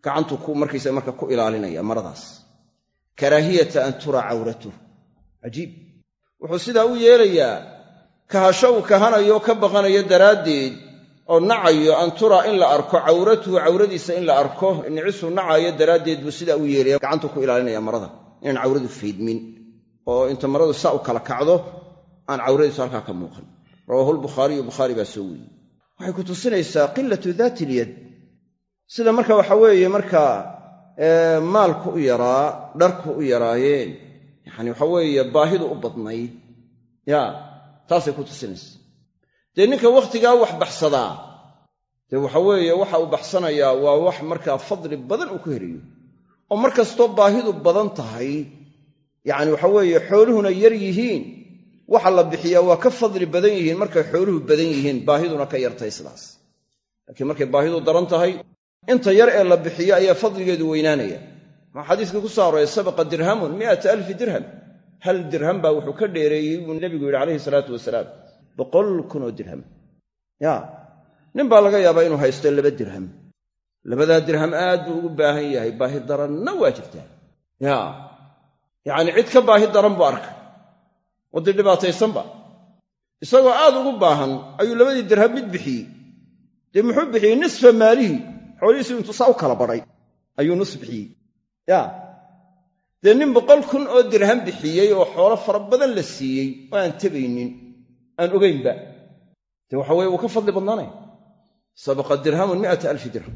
gacantuu ku markaysa marka ku ilaalinaya maradaas. Karaahiyata an turaa cawratuh cajiib. Wuxuu sidaa u yeelayaa kahasho uu kahanayo ka baqanayo daraaddeed oo nacayo an turaa in la arko cawratuhu cawradiisa in la arko nicisuu nacayo daraaddeed buu sidaa u yeelaya gacantuu ku ilaalinaya marada inaan cawradu faydmin oo inta maradu saa u kala kacdo aan cawradiisu halkaa ka muuqan. Rawaahu lbukhaariyu bukhaari baa soo weriyey waxay ku tusinaysaa qilatu daati ilyad sida marka waxa weeye markaa maalku u yaraa dharku u yaraayeen yacani waxa weeye baahidu u badnayd. Ya taasay ku tusinaysaa. Dee ninka wakhtigaa wax baxsadaa dee waxa weeye waxa uu baxsanayaa waa wax markaa fadli badan uu ku helayo. Oo mar kastoo baahidu badan tahay yacni waxa weeye xooluhuna yar yihiin. Waxa la bixiyaa waa ka fadli badan yihiin markay xooluhu badan yihiin baahiduna ka yartay sidaas. Laakiin markay baahidu daran tahay inta yar ee la bixiyo ayaa fadligeedu weynaanaya. Maxaa xadiiskii ku soo arooray sabaqa dirhamun mi'ata alfi dirham. Hal dirham baa wuxuu ka dheereeyey buu nebigu yidhi calayhi salaatu wasalaam boqol kunoo dirham. Ya nin baa laga yaabaa inuu haysto laba dirham. Labadaa dirham aad buu ugu baahan yahay baahi daranna waa jirtaa. Ya yacni cid ka baahi daran buu arkay. Dee dhibaataysanba. Isagoo aad ugu baahan ayuu labadii dirham mid bixiyey. Dee muxuu bixiyey nisfa maalihii xoolihiisu intuu saa u kala badhay ayuu nus bixiyey. Ya. Dee nin boqol kun oo dirham bixiyey oo xoolo fara badan la siiyey oo aan tebaynin aan ogaynba dee waxa weye wuu ka fadli badnaanaya sabaqa dirhamun mi'ata alfi dirham.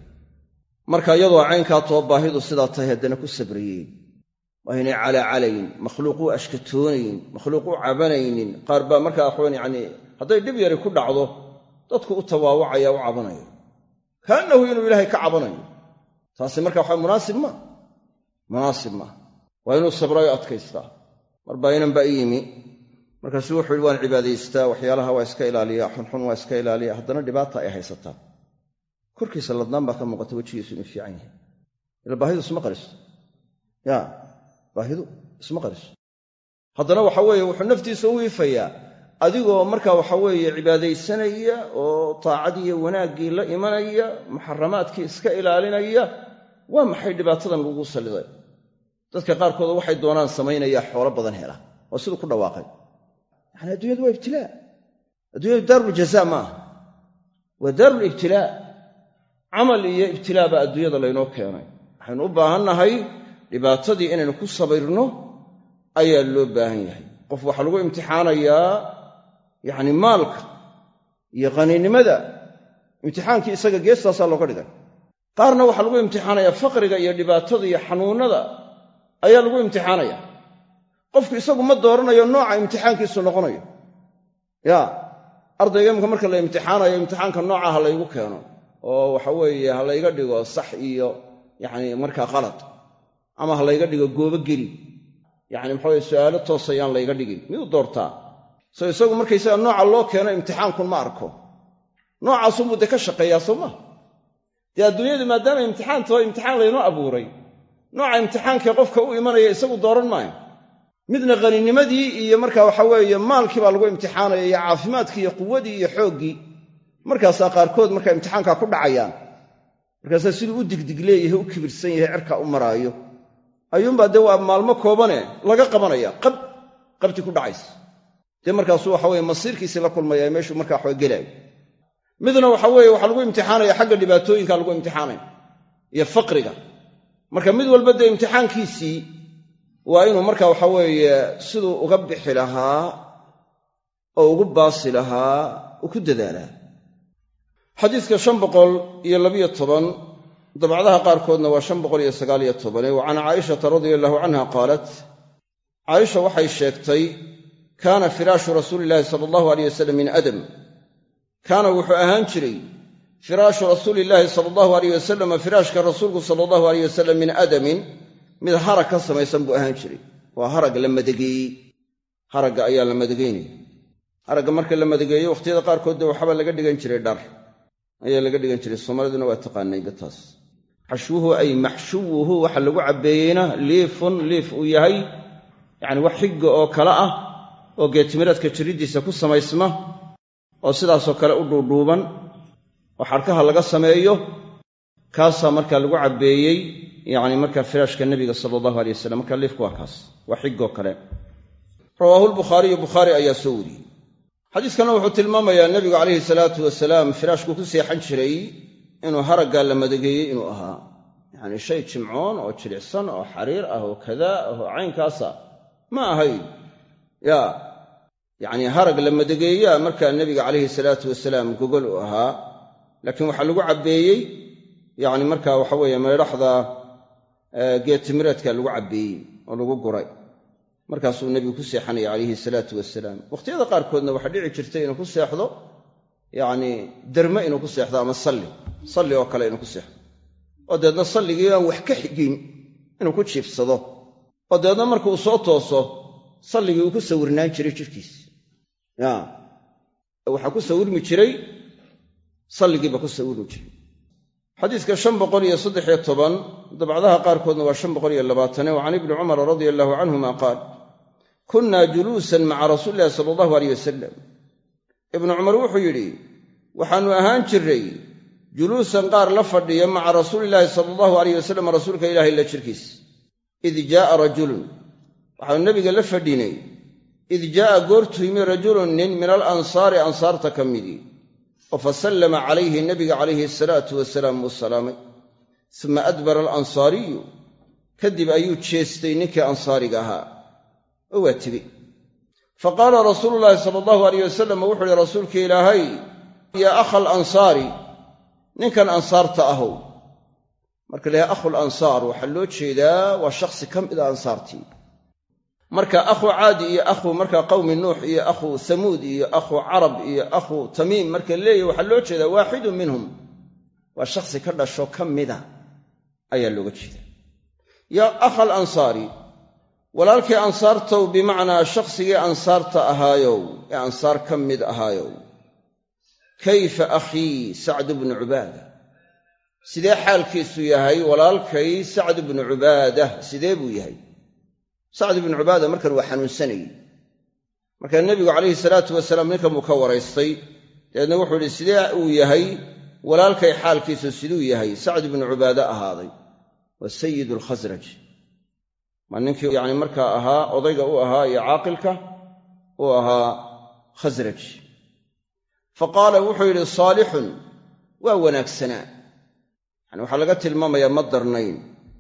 Marka iyadoo caynkaa too baahidu sidaa tahay haddana ku sabrayeen waa inay calaacalayn makhluuq ashkatoonayn makhluuq cabanaynin. Qaar baa markaa waxawan yacni hadday dhib yari ku dhacdo dadku u tawaawacaya u cabanayo. Kaannahu inuu ilaahay ka cabanayo. Taasi marka waxa munaasib maa munaasib maa waa inuu sabrayo adkaystaa. Inan baa i yimi. Markaasuu wuxuu yihi waan cibaadaystaa waxyaalaha waa iska ilaaliya xunxun waa iska ilaaliya haddana dhibaata ay haysataa. Korkiisa ladnaan baa ka muuqata wejigiisu inuu fiican yahay. Ila baahidu isma qariso ya baahidu isma qariso haddana waxa weeye wuxuu naftiisa u wiifayaa adigoo marka waxa weeye cibaadaysanaya oo taacadii iyo wanaaggii la imanaya muxaramaadkii iska ilaalinaya waa maxay dhibaatadan lagu salliday dadka qaarkood waxay doonaan samaynaya xoolo badan hela waa siduu ku dhawaaqay. Yani adduunyadu waa ibtilaa adduunyadu daaruljazaa ma aha. Waa daarulibtilaa camal iyo ibtilaa baa adduunyada laynoo keenay. Waxaynu u baahannahay dhibaatadii inaynu ku sabirno ayaa loo baahan yahay. Qof waxaa lagu imtixaanayaa yacni maalka iyo qaniinimada imtixaankii isaga geestaasaa looga dhigay qaarna waxaa lagu imtixaanayaa faqriga iyo dhibaatada iyo xanuunnada ayaa lagu imtixaanaya. Qofku isagu ma dooranayo nooca imtixaankiisu noqonayo. Ya ardayga imika marka la imtixaanayo imtixaanka nooca ha laygu keeno oo waxa weeye ha layga dhigo sax iyo yacni markaa qalad ama ha layga dhigo goobo geli. Yacni maxaweye su'aalo toosayaan layga dhigin. Miduu doortaa? So isagu markaysaga nooca loo keeno imtixaankun ma arko. Noocaasuunbuu dee ka shaqeeyaa soo maa dee adduunyadu maadaama imtixaan taho imtixaan laynoo abuuray. Nooca imtixaankee qofka u imanaya isagu dooran maayo. Midna qhaninimadii iyo marka waxa weeye maalkii baa lagu imtixaanaya iyo caafimaadkii iyo quwadii iyo xooggii. Markaasaa qaarkood marka imtixaankaa ku dhacayaan. Markaasaa siduu u digdig leeyahay u kibirsan yahay cerkaa u maraayo ayuunbaa dee waa maalmo koobane laga qabanaya. Qab qabti ku dhacaysa. Dee markaasuu waxa weye masiirkiisii la kulmaya meeshuu markaa waxwa gelaayo. Midna waxa weeye waxaa lagu imtixaanaya xagga dhibaatooyinka lagu imtixaanaya iyo faqriga. Marka mid walba dee imtixaankiisii waa inuu marka waxa weeye siduu uga bixi lahaa oo ugu baasi lahaa uu ku dadaalaa iyo dabcdaha qaarkoodna waa shan boqol iyo sagaaliyo tobane wa can caa'ishata radia allahu canha qaalat caaisha waxay sheegtay kaana firaashu rasuuli illaahi sala allahu aleyh wasalam min adam. Kaana wuxuu ahaan jiray firaashu rasuuli illaahi sala allahu aleyh wasalama firaashka rasuulku sala allahu aleyh wasalam min adamin mid harag ka samaysan buu ahaan jiray. Waa harag la madageeyey haragga ayaa la madageynaya haragga marka la madageeyo wakhtiyada qaarkood waxaba laga dhigan jiray dhar. Ayaa laga dhigan jiray. Soomaaliduna waa taqaanayba taas xashwuhu ay maxshuwuhu waxa lagu cabbeeyeyna liifun liif uu yahay yacni wax xigga oo kale ah oo geetimiradka jiriddiisa ku samaysma oo sidaasoo kale u dhuudhuuban oo xarkaha laga sameeyo kaasaa markaa lagu cabbeeyey yacni markaa firaashka nebiga sala allahu alay wasalam markaa liifku waa kaas waa xigoo kale. Rawaahu lbukhaariyu bukhaari ayaa soo wariyey. Xadiiskana wuxuu tilmaamayaa nebigu calayhi salaatu wasalaam firaashku ku seexan jiray inuu haraggaa la madageeyey inuu ahaa yacni shay jimcoon oo jilicsan oo xariir ah oo kadaa ah caynkaasa. Ma ahayn. Ya yacni harag la madageeyaa markaa nebiga calayhi salaatu wasalaam gogol u ahaa. Laakiin waxaa lagu cabbeeyey yacni markaa waxa weeye maydhaxda geetimireedka lagu cabbeeyey oo lagu guray. Markaasuu nebigu ku seexanaya calayhi salaatu wasalaam. Wakhtiyada qaarkoodna waxaa dhici jirtay inuu ku seexdo yacni derme inuu ku seexdo ama salli salli oo kale inuu ku seexdo oo deedna salligii aan wax ka xigin inuu ku jiibsado oo deedna marka uu soo tooso salligii uu ku sawirnaan jiray jidhkiis. Ya. Waxaa ku sawirmi jiray salligiiba ku sawirmi jiray. Xadiiska shan boqol iyo saddexiyo toban dabcdaha qaarkoodna waa shan boqol iyo labaatane wa can ibni cumara radia allahu canhuma qaal kunna juluusan maca rasuuli illahi sala allahu aleyh wasalam ibnu cumar wuxuu yidhi waxaannu ahaan jirray juluusan qaar la fadhiya maca rasuulillaahi sala allahu aleyh wasalam rasuulka ilaahay la jirkiis. Id jaa'a rajulun waxaanu nebiga la fadhinay. Id jaa'a goortuu yimi rajulun nin min alansaari ansaarta ka midii oo fa sallama calayhi nebiga calayhi asalaatu wasalaam wuu salaamay. Suma adbara alansaariyu kadib ayuu jeestay ninkii ansaariga ahaa. Oo waa tibey fa qaala rasuulu llaahi sala allahu aleyh wasalam wuxu uhi rasuulka ilaahay yaa akha alansaari ninkan ansaarta ahow. Marka layahay akhul ansaar waxaa loo jeedaa waa shakhsi ka mida ansaartii. Marka akhu caadi iyo akhu marka qawmi nuux iyo akhu hamuud iyo akhu carab iyo akhu tamiim marka leeyahy waxaa loo jeedaa waaxidun minhum. Waa shakhsi ka dhasho ka mida ayaa looga jeeda yaa akha alansaari walaalkii ansaartow bimacnaa shakhsigii ansaarta ahaayow ee ansaar ka mid ahaayow kayfa akhii sacdu bnu cubaada? Sidee xaalkiisu yahay? Walaalkay sacd bnu cubaada sidee buu yahay? Sacd ibnu cubaada markan waa xanuunsanayey. Markaa nebigu calayhi salaatu wasalaam ninkan buu ka waraystay dabeedna wuxuu ihi sidee uu yahay? Walaalkay xaalkiisu siduu yahay? Sacd ibnu cubaade ahaaday waa sayidu alkhasraj maa ninkii yacni markaa ahaa odayga u ahaa iyo caaqilka uu ahaa khasraj fa qaala wuxuu yidhi saalixun waa wanaagsanaa yani waxaa laga tilmaamayaa ma darnayn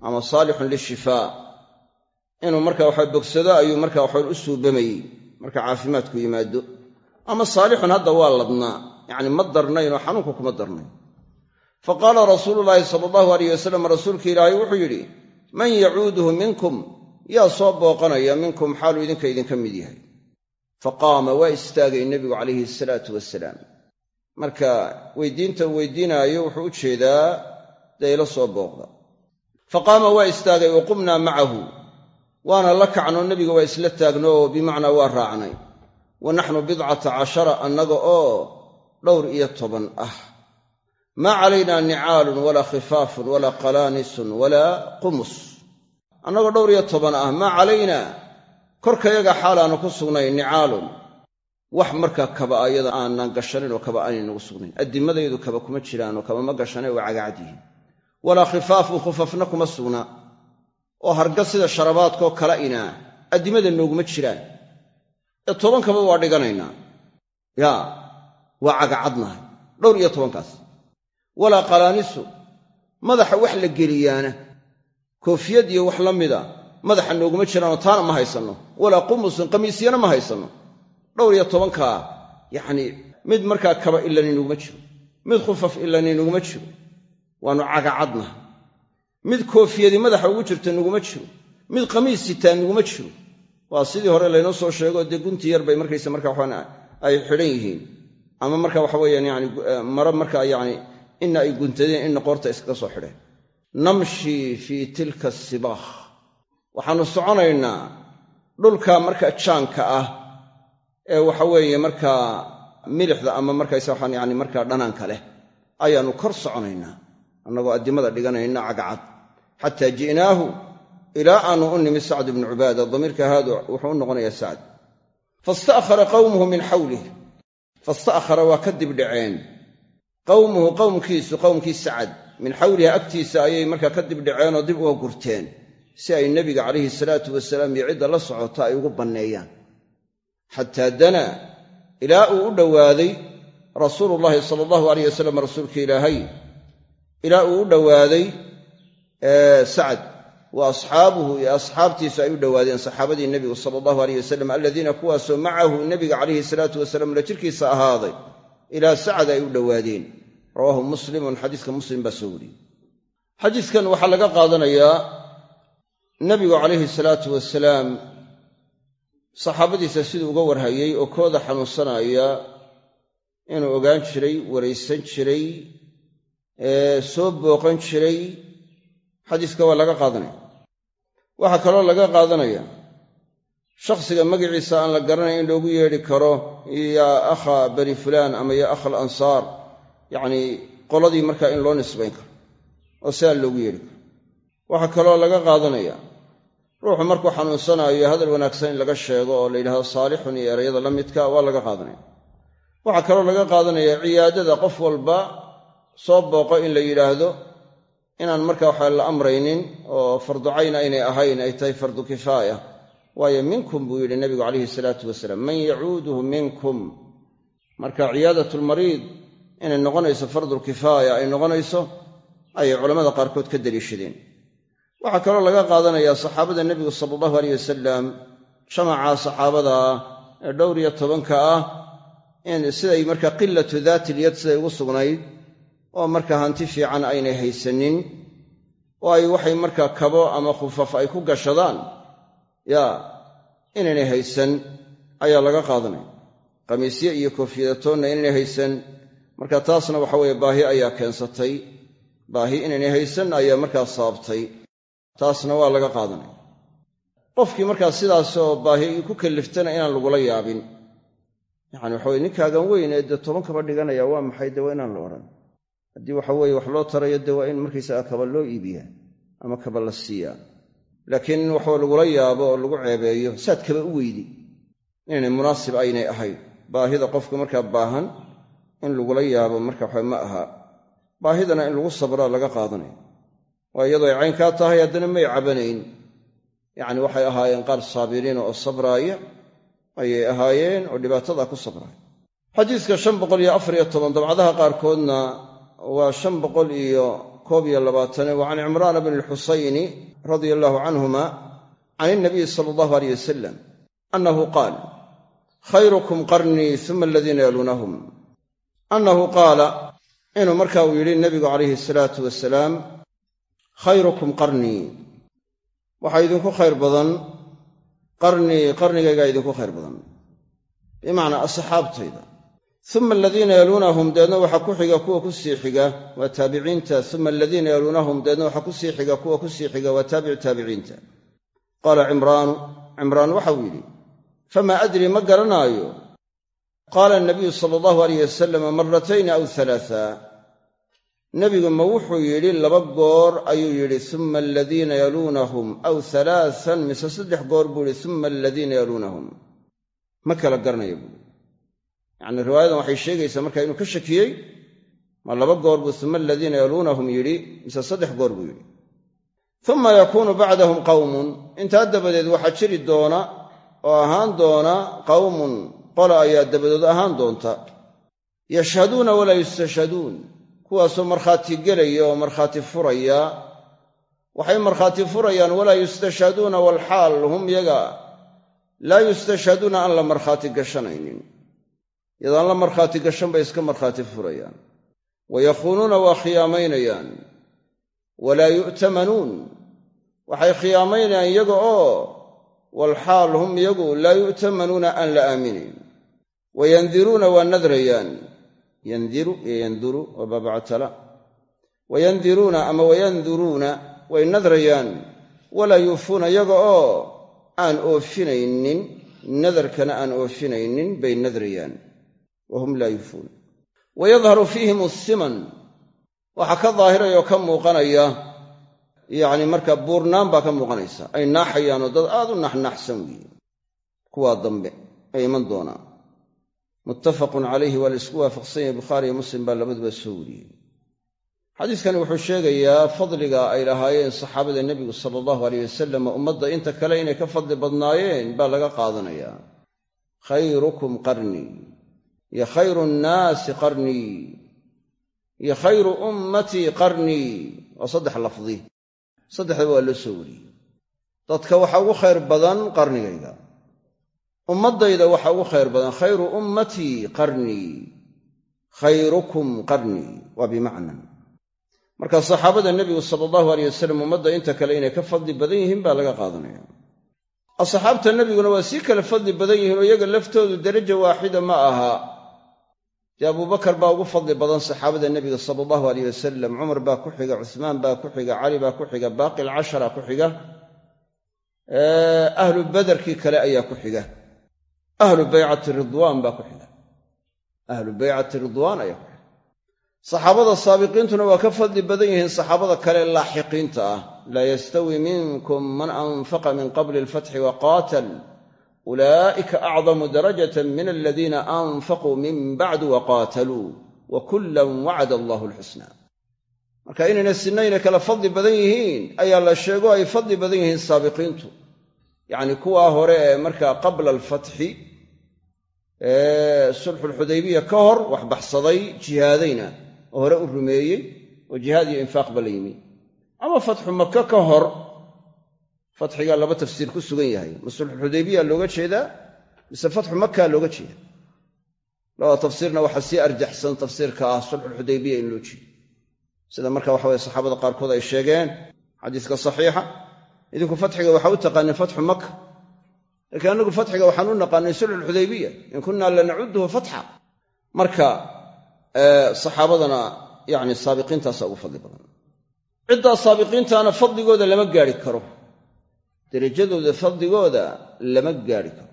ama saalixun lishifaa. Inuu marka waxa bogsado ayuu marka waxaan u suubamayey marka caafimaadku yimaado. Ama saalixun hadda waa ladnaa yacni ma darnayn oo xanuunka kuma darnayn. Fa qaala rasuulu llaahi sala allahu alayh wasalam rasuulka ilaahay wuxuu yidhi man yacuuduhu minkum yaa soo booqanaya minkum xaaluu idinka idinka mid yahay fa qaama waa istaagay nebigu calayhi asalaatu wasalaam marka weydiinta weydiinaayo wuxuu u jeedaa dee ila soo booqda. Fa qaama waa istaagay wa qumnaa macahu. Waana la kacno nebiga waa isla taagno oo bimacnaa waa raacnay. Wa naxnu bidcata cashara annaga oo dhowr iyo toban ah. Maa calaynaa nicaalun walaa khifaafun walaa qalaanisun walaa qumus. Annagoo dhowr iyo toban ah maa calaynaa korkayaga xaalaanu ku sugnayn nicaalun. Wax markaa kaba ayada aanan gashanin oo kaba aanay nagu sugnayn. Addimadaydu kaba kuma jiraanoo kaba ma gashane waa cagacad yihiin. Walaa khifaafun khufafna kuma sugnaa oo harga sida sharabaadkaoo kala inaa addimada nooguma jiraan. Ee tobankaba waa dhiganaynaa. Yaa waa cagacadnahay dhowr iyo tobankaas. Walaa qalaanisu madaxa wax la geliyaana koofiyad iyo wax la mida madaxa nooguma jiraanoo taana ma haysanno. Walaa qumusun qamiisyana ma haysanno. Dhowr iyo tobankaa yacnii mid markaa kaba ilani nuguma jiro. Mid khufaf ilani nuguma jiro. Waannu cagacadna mid koofiyadii madaxa ugu jirta nuguma jiro. Mid qamiis sitaa nuguma jiro. Waa sidii hore laynoo soo sheego dee gunti yar bay markaysa marka waxaan ay xidhan yihiin. Ama marka waxa weeyaan yani maro markaa yani ina ay guntadeen inna qoorta iskaga soo xidheen. Namshi fii tilka sibaakh waxaannu soconaynaa dhulka marka jaanka ah ee waxa weeye markaa milixda ama markaysa waxaan yani markaa dhanaanka leh ayaannu kor soconaynaa annagoo addimada dhiganayna cagacad xataa ji'naahu ilaa aanu u nimi sacd ibnu cubaada damiirka haadu wuxuu u noqonayaa sacd. Fasta'khara qawmuhu min xawlih fasta'khara waa ka dibdhaceen qawmuhu qowmkiisu qowmkii sacad min xawliha agtiisa ayay markaa ka dibdhaceenoo dib uga gurteen si ay nebiga calayhi salaatu wasalaam iyo cidda la socota ay ugu banneeyaan. Xataa danaa ilaa uu u dhowaaday rasuulullaahi sala allahu alayh wasalam rasuulka ilaahay ilaa uu u dhowaaday sacad. Wa asxaabuhu iyo asxaabtiisu ay u dhowaadeen saxaabadii nebigu sala allahu aleyh wasalam aladiina kuwaasoo macahu nebiga calayhi salaatu wasalaam la jirkiisa ahaaday ilaa sacad ay u dhowaadeen. Rawaahu muslimun xadiiska muslim baa soo wariyey. Xadiiskan waxaa laga qaadanayaa nebigu calayhi salaatu wasalaam saxaabadiisa siduu uga warhayey oo kooda xanuunsanaya inuu ogaan jiray waraysan jiray soo booqan jiray xadiiska waa laga qaadanaya. Waxaa kaloo laga qaadanaya shakhsiga magaciisa aan la garanayn in loogu yeedhi karo yaa akha bani fulaan ama yaa akha alansaar yacnii qoladii markaa in loo nisbayn karo oo sidaa loogu yeedhi karo. Waxaa kaloo laga qaadanaya ruuxu markuu xanuunsanaayo hadal wanaagsan in laga sheego oo la yidhahdo saalixun iyo erayada la midka waa laga qaadanaya. Waxaa kaloo laga qaadanaya ciyaadada qof walba soo booqo in la yidhaahdo inaan marka waxa la amraynin oo fardu cayn aynay ahayn ay tahay fardu kifaaya. Waayo minkum buu yidhi nabigu calayhi salaatu wasalaam man yacuuduhu minkum. Marka ciyaadatulmariid inay noqonayso fardulkifaaya ay noqonayso ayay culammada qaarkood ka deliishadeen waxaa kaloo laga qaadanayaa saxaabada nebigu sala allahu aleyh wasalam jamacaa saxaabada ee dhowr iyo tobanka ah siday marka qilatu daatilyad siday ugu sugnayd oo marka hanti fiican aynay haysanin oo ay waxay markaa kabo ama khufaf ay ku gashadaan yaa inaynay haysan ayaa laga qaadanaya qamiisye iyo koofiyadatoonna inaynay haysan marka taasna waxa weeye baahi ayaa keensatay. Baahi inaynay haysan ayaa markaa sababtay taasna waa laga qaadanaya qofkii markaa sidaasoo baahi ku kalliftana inaan lagula yaabin. Yacani waxa weye ninkaagan weyn ee dee toban kaba dhiganaya waa maxay? Dee waa inaan la odhan haddii waxa weeye wax loo tarayo dee waa in markaysaga kaba loo iibiyaa ama kaba la siiyaa. Laakiin in waxba lagula yaabo oo lagu ceebeeyo saad kaba u weydi. Inaynay munaasib aynay ahayn. Baahida qofka markaa baahan in lagula yaabo marka waxa ma aha. Baahidana in lagu sabraa laga qaadanaya waa iyadoo ay caynkaa tahay haddana may cabanayn. Yacni waxay ahaayeen qaar saabiriina oo sabraaya ayay ahaayeen oo dhibaatada ku sabraaya xadiiska shan boqol iyo afariyo toban dabcadaha qaarkoodna waa shan boqol iyo koob iyo labaatane. Wa can cimraana bni lxusayni radia allahu canhuma can ilnabiyi sala allahu aleyh wasalam annahu qaal khayrukum qarnii uma aladiina yaluunahum annahu qaala inuu marka uu yidhi nebigu calayhi salaatu wasalaam khayrukum qarnii waxaa idinku khayr badan. Qarnii qarnigaygaa idinku khayr badan. Bimacnaa asxaabtayda. Uma aladiina yaluunahum deedna waxaa ku xiga kuwa ku sii xiga waa taabiciinta uma aladiina yaluunahum deedna waxaa ku sii xiga kuwa ku sii xiga waa taabicu taabiciinta qaala cimraanu cimraan waxau yidhi famaa adrii ma garanaayo? Qaala nabiyu sala allahu alayh wasalam maratayni aw alaaa nebigu ma wuxuu yidhi laba goor ayuu yidhi uma aladiina yaluunahum aw alaaan mise saddex goor buu yidhi uma aladiina yaluunahum. Ma kala garanaya buui yacni riwaayadan waxay sheegaysaa markaa inuu ka shakiyey ma laba goor buu uma aladiina yaluunahum yidhi mise saddex goor buu yidhi. Uma yakuunu bacdahum qawmun. Intaa dabadeed waxaa jiri doona oo ahaan doona qawmun. Qola ayaa dabadood ahaan doonta. Yashhaduuna walaa yustashhaduun kuwaasoo markhaati gelaya oo markhaati furaya waxay markhaati furayaan walaa yustashhaduuna walxaal hum yaga laa yustashhaduuna aan la markhaati gashanaynin. Iyadaan la markhaati gashan bay iska markhaati furayaan. Wa yakhuunuuna waa khiyaamaynayaan. Walaa yu'tamanuun. Waxay khiyaamaynayaan iyaga oo walxaal hum iyagu laa yu'tamanuuna aan la aaminayn wayandiruuna waa nadrayaan yandiru iyo yanduru waa wayandiruuna ama wayanduruuna way nadrayaan. Walaa yuufuuna iyaga oo aan oofinaynin nadarkana aan oofinaynin bay nadrayaan. Wa hum laa yuufuuna wayadharu fiihim asiman waxaa ka daahiraya oo ka muuqanaya yacni marka buurnaan baa ka muuqanaysa. Ay naaxayaanoo dad aad u naxnaaxsan weeye kuwaa dambe ay iman doonaan muttafaqun calayhi waa la isku waafaqsan yahay bukhaari iyo muslim baa labaduba soo wariyey. Xadiiskani wuxuu sheegayaa fadliga ay lahaayeen saxaabada nebigu sala allahu aleyh wasalam ummadda inta kale inay ka fadli badnaayeen baa laga qaadanayaa khayrukum qarnii iyo khayru nnaasi qarnii iyo khayru ummatii qarnii waa saddex lafdi. Saddexdaba waa loo soo wariyey. Dadka waxa ugu khayr badan qarnigayga ummaddayda waxa ugu khayr badan khayru ummatii qarnii khayrukum qarnii waa bimacna. Marka saxaabada nebigu sala allahu aleyh wasalam ummadda inta kale inay ka fadli badan yihiin baa laga qaadanaya. Asxaabta nebiguna waa sii kale fadli badan yihiin oo iyaga laftoodu daraja waaxida ma aha. Dee abubakar baa ugu fadli badan saxaabada nebiga sala allahu aleyh wasalam cumar baa ku xiga cuhmaan baa ku xiga cali baa ku xiga baaqi alcashara ku xiga ahlu baderkii kale ayaa ku xiga ahlu baycati ridwaan baa ku xiga ahlu baycati ridwaan ayaa ku xiga saxaabada saabiqiintuna waa ka fadli badan yihiin saxaabada kale laaxiqiinta ah. Laa yastawi minkum man anfaqa min qabli alfatxi wa qaatal ulaa'ika acdamu darajatan min aladiina anfaquu min bacdu wa qaataluu wa kullan wacada allahu alxusna marka inayna sinayna kala fadli badan yihiin ayaa la sheego ay fadli badan yihiin saabiqiintu. Yacni kuwaa hore ee markaa qabla alfatxi sulxulxudaybiya ka hor wax baxsaday jihaadayna oo hore u rumeeyey oo jihaad iyo infaaqba la yimi. Ama fatxu maka ka hor fatxigaa laba tafsiir ku sugan yahay. Ma sulxulxudaybiya looga jeedaa mise fatxu maka looga jeeda labada tafsiirna waxaa sii arjaxsan tafsiirka ah sulxulxudaybiya in loo jeedo. Sida marka waxa weye saxaabada qaarkood ay sheegeen xadiiska saxiixa. Idinku fatxiga waxaa u taqaaneen fatxu maka laakiin annagu fatxiga waxaan u naqaanay sulxulxudaybiya in kunna lanacuduhu fatxa. Marka saxaabadana yani saabiqiintaasa ugu fadli badan. Ciddaa saabiqiintaana fadligooda lama gaari karo. Derajadooda fadligooda lama gaari karo.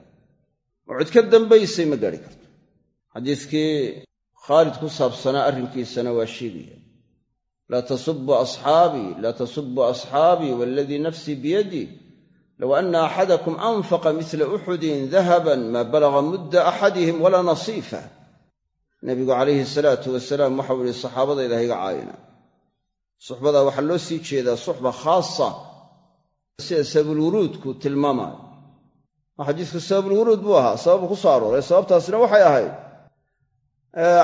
Oo cid ka dambaysay ma gaari karto. Xadiiskii khaalid ku saabsanaa arrinkiisana waa sheegaya. Laa tasubu asxaabii laa tasubu asxaabii waaladii nafsii biyadih low anna axadakum anfaqa mila uxudin dahaban maa balaga mudda axadihim walaa nasiifa nabigu calayhi salaatu wasalaam waxau yihi saxaabadayda hayga caayina suxbadaa waxaa loo sii jeedaa suxba khaasa sida sababulwuruudku tilmaamaayo xadiisku sababulwuruud buu ahaa sababu ku soo arooray sababtaasina waxay ahayd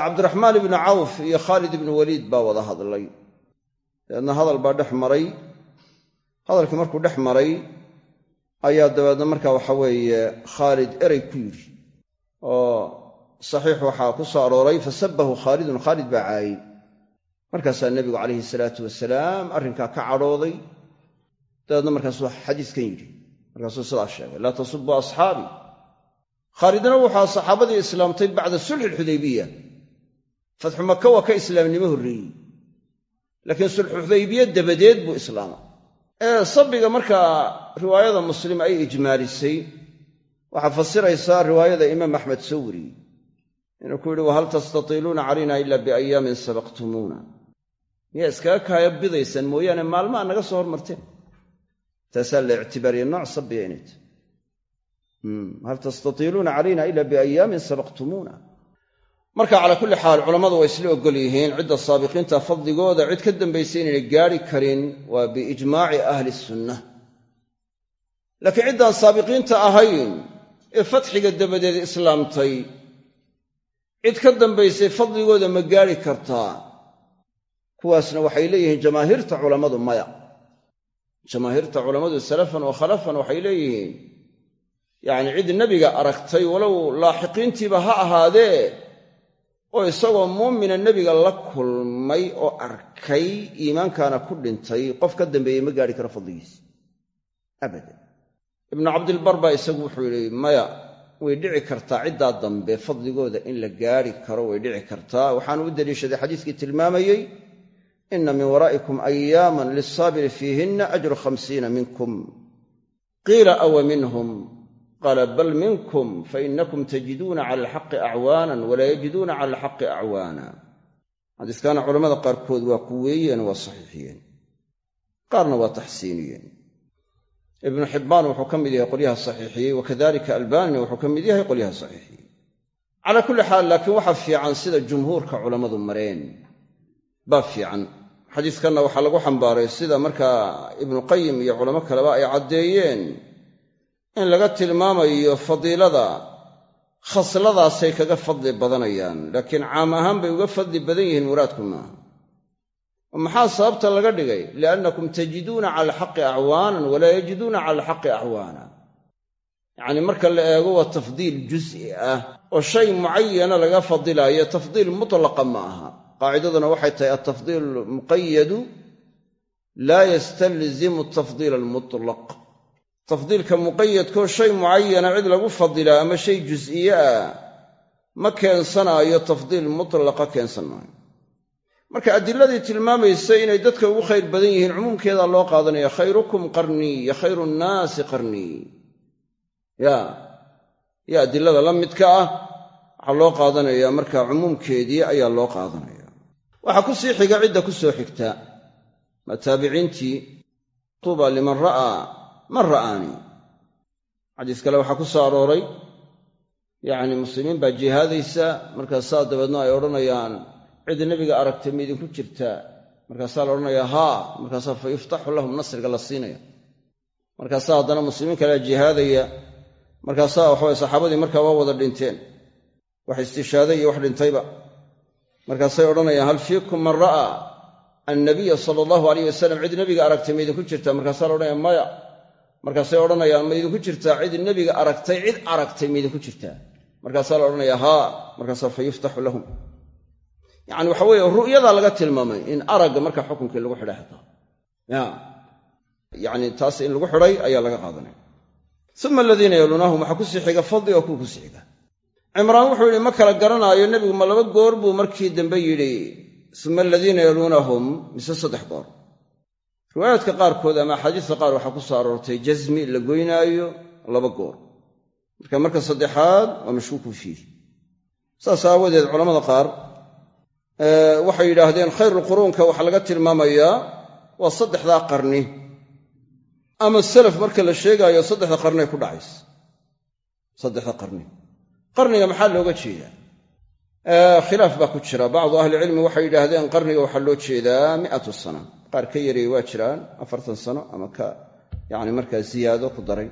cabdiraxmaan ibnu cawf iyo khaalid ibnu waliid baa wada hadlay dabeedna hadal baa dhex maray hadalkii markuu dhex maray ayaa dabeedna marka waxa weeye khaalid erey ku yidhi oo saxiix waxaa ku soo arooray fasabahu khaalidun khaalid baa caayey. Markaasaa nebigu calayhi salaatu wasalaam arrinkaa ka cadhooday. Dabeedna markaasuu xadiiskan yidhi markaasuu sidaa sheegay laa tasubu asxaabii khaalidna wuxua saxaabadii islaamtay bacda sulxi alxudaybiya fatxu maka waa ka islaamnimo horreeyey. Laakiin sulxuxudaybiya dabadeed buu islaamay ee sabiga markaa riwaayada muslim ay ijmaalisay waxaa fasiraysaa riwaayada imaam axmed soo wariyey inuu ku yidhi wahal tastatiiluuna calayna ila biayaamin sabaqtumuuna? Miyaa iskaga kaaya bidaysaan mooyaane maalmaha naga soo hormarteen taasaa la ictibaariye nooc sabiga inay tahy hal tastatiiluuna calayna ila biayaamin sabaqtumuuna marka calaa kulli xaal culammadu waa isla ogol yihiin cidda saabiqiinta fadligooda cid ka dambaysa inaynay gaari karin waa biijmaaci ahli sunna laakiin ciddaan saabiqiinta ahayn ee fatxiga dabadeed islaamtay cid ka dambaysay fadligooda ma gaari kartaa. Kuwaasna waxay leeyihiin jamaahiirta culammadu maya. Jamaahiirta culammadu salafan wa khalafan waxay leeyihiin yacni cid nebiga aragtay walow laaxiqiintiiba ha ahaadee oo isagoo muumina nebiga la kulmay oo arkay iimaankaana ku dhintay qof ka dambeeyey ma gaadhi karo fadligiisa. Abadan. Ibnu cabdilbar baa isagu wuxuu yidhi maya way dhici kartaa ciddaa dambe fadligooda in la gaadhi karo way dhici kartaa. Waxaanu u deliishaday xadiiskii tilmaamayey ina min waraa'ikum ayaaman lisaabiri fiihinna ajru khamsiina minkum. Qiila awa minhum qaala bal minkum fainakum tajiduuna cala alxaqi acwaanan walaa yajiduuna cala alxaqi acwaana xadiiskaana culammada qaarkood waa ku weeyeen waa saxiixiyeen qaarna waa taxsiiniyeen ibnu xibbaan wuxuu ka mid yahay qolyaha saxiixiyey wakadalika albanina wuxuu ka mid yahay qolyaha saxiixiyey calaa kulli xaal laakiin waxa fiican sida jumhuurka culammadu mareen baa fiican xadiiskanna waxaa lagu xambaaray sida markaa ibnuqayim iyo culamo kaleba ay caddeeyeen in laga tilmaamayo fadiilada khasladaasay kaga fadli badanayaan laakiin caam ahaan bay uga fadli badan yihiin muraadku maaha. Maxaa sababta laga dhigay? Liannakum tajiduuna cala alxaqi acwaanan walaa yajiduuna cala alxaqi acwaana yacnii marka la eego waa tafdiil jus'i ah oo shay mucayana laga fadilaayo tafdiil mutlaqa ma aha. Qaacidaduna waxay tahay altafdiil almuqayadu laa yastalzimu tafdiil almutlaq tafdiilka muqayadkoo shay mucayana cid lagu fadilaa ama shay jus'iye ah ma keensanaayo tafdiil mutlaqa keensan maayo. Marka adiladii tilmaamaysa inay dadka ugu khayr badan yihiin cumuumkeedaa loo qaadanaya khayrukum qarnii yo khayru nnaasi qarnii ya yo adilada la midka ah waxaa loo qaadanayaa marka cumuumkeedii ayaa loo qaadanaya. Waxaa ku sii xiga cidda ku soo xigta. Maa taabiciintii? Tuuba liman ra'aa man ra'aanii xadiis kale waxaa ku soo arooray yacni muslimiin baa jihaadaysa markaasaa dabeedna ay odhanayaan cid nebiga aragtay ma idinku jirtaa markaasaa la odhanayaa haa. Markaasaa fa yuftaxu lahum nasriga la siinaya. Markaasaa haddana muslimiin kalea jihaadaya. Markaasaa waxaway saxaabadii markaa waa wada dhinteen. Wax istishaaday iyo wax dhintayba. Markaasay odhanayaan hal fiikum man ra'aa annabiya sala allahu alayh wasalam cid nebiga aragtay ma idinku jirtaa markaasaa la odhanaya maya markaasay odhanayaan ma idinku jirtaa? Cid nebiga aragtay cid aragtay ma idinku jirtaa? Markaasaa la odhanaya haa. Markaasaa fa lahum. Yacni waxa weeye ru'yadaa laga tilmaamay in aragga marka xukunkii lagu xidhay xataa ya yacni taas in lagu xidhay ayaa laga qaadanaya. Uma aladiina yaluunahum waxaa ku xiga fadli oo kuwa ku sii xiga. Cimraan wuxuu yidhi ma kala garanaayo nebigu ma laba goor buu markii dambe yidhi uma aladiina yaluunahum mise saddex goor riwaayaadka qaarkood ama axaadiista qaar waxaa ku soo aroortay jasmi la goynaayo laba goor. Marka marka saddexaad waa mashkuuku fiih saas aawadeed culamada qaar waxay yidhaahdeen khayrulquruunka waxaa laga tilmaamayaa waa saddexdaa qarni. Ama salaf marka la sheegaayo saddexda qarnay ku dhacaysa. Saddexda qarni. Qarniga maxaa looga jeedaa? Khilaaf baa ku jira. Bacdu ahlicilmi waxay yidhaahdeen qarniga waxaa loo jeedaa mi'atu sana qaar ka yareeye waa jiraan afartan sano ama ka yani markaa ziyaado ku daray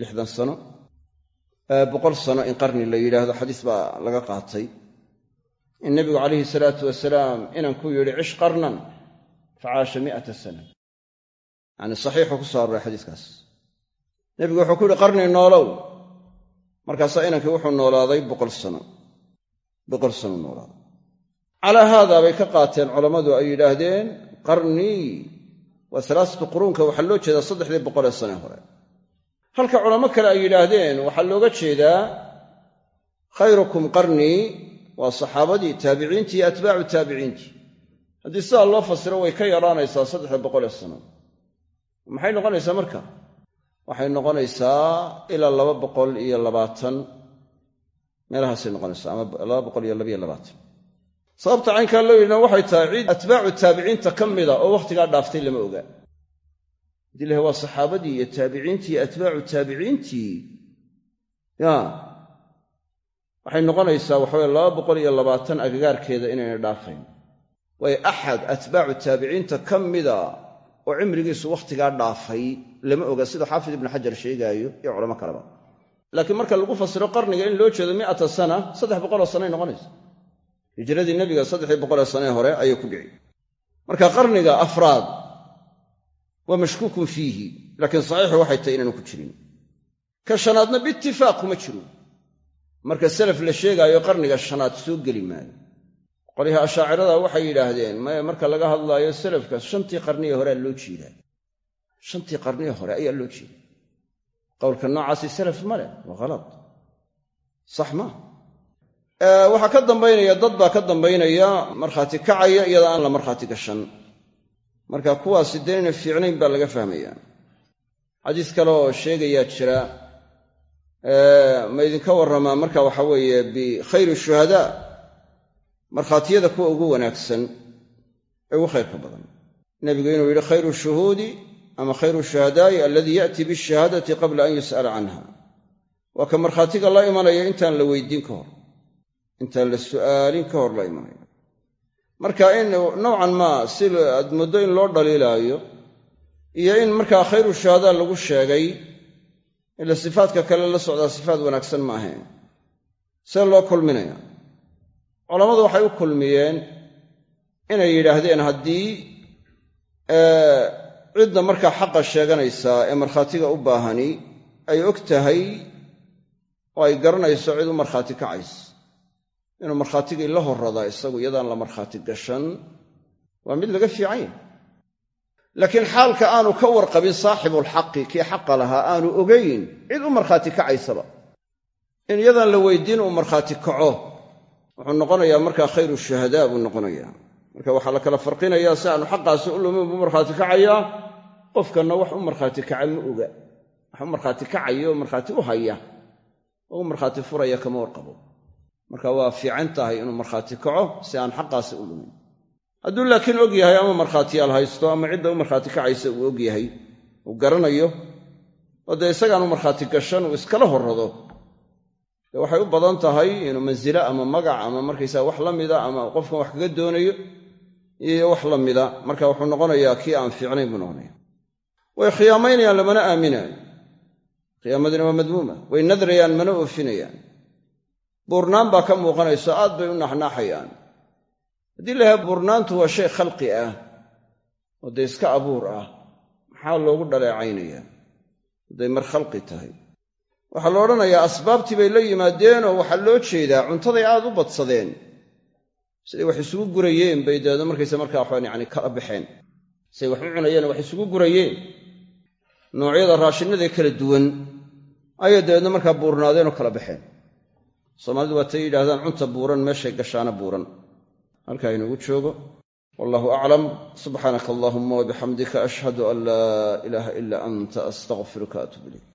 lixdan sano boqol sano in qarni la yidhaahdo. Xadiis baa laga qaatay. In nebigu calayhi salaatu wasalaam inan ku yidhi cish qarnan facaasha mi'ata sana. Yani saxiixu ku soo aroray xadiiskaas. Nebigu wuxuu ku yidhi qarni noolow. Markaasaa inankii wuxuu noolaaday boqol sano. Boqol sano noolaaday. Calaa haada bay ka qaateen culammadu ay yidhaahdeen qarnii waa salaasatu quruunka waxaa loo jeedaa saddexdii boqolee sane hore. Halka culamo kale ay yidhaahdeen waxaa looga jeedaa khayrukum qarnii waa saxaabadii taabiciintii iyo atbaacu taabiciintii. Haddii sidaa loo fasiro way ka yaraanaysaa saddexda boqolee sano. Maxay noqonaysaa marka? Waxay noqonaysaa ilaa laba boqol iyo labaatan. Meelahaasay noqonaysaa ama laba boqol iyo labayo labaatan sababta caynkaa loo yidhina waxay tahay ciid atbaacu taabiciinta ka mida oo wakhtigaa dhaaftay lama oga. Hadii lahay waa saxaabadii iyo taabiciintii atbaacu taabiciintii ya waxay noqonaysaa waxaweye laba boqol iyo labaatan agagaarkeeda inayna dhaafayn waayo axad atbaacu taabiciinta ka mida oo cimrigiisu wakhtigaa dhaafay lama oga sida xaafid ibnu xajar sheegaayo iyo culamo kaleba. Laakiin marka lagu fasiro qarniga in loo jeedo mi'ata sana saddex boqoloo sanay noqonaysa hijradii nebiga saddexdii boqolee sanee hore ayay ku dhici marka qarniga afraad waa mashkuukun fiihi laakiin saxiixu waxay tahay inaanu ku jirin. Ka shanaadna biitifaaq kuma jiro. Marka salaf la sheegaayo qarniga shanaad soo geli maayo. Qolyaha ashaacirada waxay yidhaahdeen maya marka laga hadlaayo salafka shantii qarnigii horea loo jeedaa shantii qarnigii hore ayaa loo jeeda qowlka noocaasi salaf ma leh waa khalad sax maa waxaa ka dambaynaya dad baa ka dambaynaya markhaati kacaya iyada aan la markhaati gashan. Marka kuwaasi dee fiicnayn baa laga fahmaya. Xadiis kale oo sheegayaa jira ma idinka warramaa marka waxa weeye bikhayri shuhadaa markhaatiyada kuwa ugu wanaagsan ee ugu khayrka badan. Nebigu inuu yidhi khayru shuhuudi ama khayru shuhadaa'i aladii ya'tii bishahaadati qabla an yus'ala canha. Waa ka markhaatiga la imanaya intaan la weydiin ka hor intaan la su'aalin ka hor la imanaya marka in nowcan maa si aad muddo in loo dhaliilaayo iyo in markaa khayru shuhadaa lagu sheegay ila sifaadka kale la socdaa sifaad wanaagsan ma ahayn. See loo kulminaya. Culammadu waxay u kulmiyeen inay yidhaahdeen haddii cidda markaa xaqa sheeganaysaa ee markhaatiga u baahani ay og tahay oo ay garanayso cid u markhaati kacaysa inuu markhaatigii la horradaa isagu iyadaan la markhaati gashan waa mid laga fiican yahay laakiin xaalka aanu ka warqabin saaxibulxaqi kii xaqa lahaa aanu ogayn cid u markhaati kacaysaba. In iyadaan la weydiin uu markhaati kaco wuxuu noqonayaa markaa khayru shuhadaa buu noqonayaa. Marka waxaa la kala farqinayaa si aanu xaqaasi u lumin buu markhaati kacayaa qofkanna wax u markhaati kaca ma oga. Wax u markhaati kacaya oo markhaati u haya oo u markhaati furaya kama warqabo marka waa fiican tahay inuu markhaati kaco si aan xaqaasi u lumin. Hadduu laakiin og yahay ama markhaatiyaal haysto ama cidda u markhaati kacaysa uu og yahay uu garanayo oo dee isagaanu markhaati gashan uu iskala horrado dee waxay u badan tahay inuu mansilo ama magac ama markaysaa wax la mida ama qofkan wax kaga doonayo iyo wax la mida. Marka wuxuu noqonayaa kii aan fiicnayn buu noqonaya way khiyaamaynayaan lamana aaminaayo khiyaamadina waa madmuuma. Way nadrayaan mana oofinayaan buurnaan baa ka muuqanayso aad bay u naxnaaxayaan haddii la yahay buurnaantu waa shay khalqi ah oo dee iska abuur ah maxaa loogu dhaleecaynayaa hadday mar khalqi tahay. Waxaa la odhanayaa asbaabtii bay la yimaadeenoo waxaa loo jeedaa cuntaday aad u badsadeen. Siday wax isugu gurayeen bay dabeedna markaysa markaa waxaan yacni kala baxeen. Siday wax u cunayeen wax isugu gurayeen. Noocyada raashinada kala duwan ayay dabeedna markaa buurnaadeenoo kala baxeen soomaalidu waatay yidhahdaan cunta buuran meeshay gashaana buuran. Halkaa inugu joogo. Wallahu aclam. Subxaanaka allahuma wabixamdika ashhadu an laa ilaaha ila anta astaqfiruka atub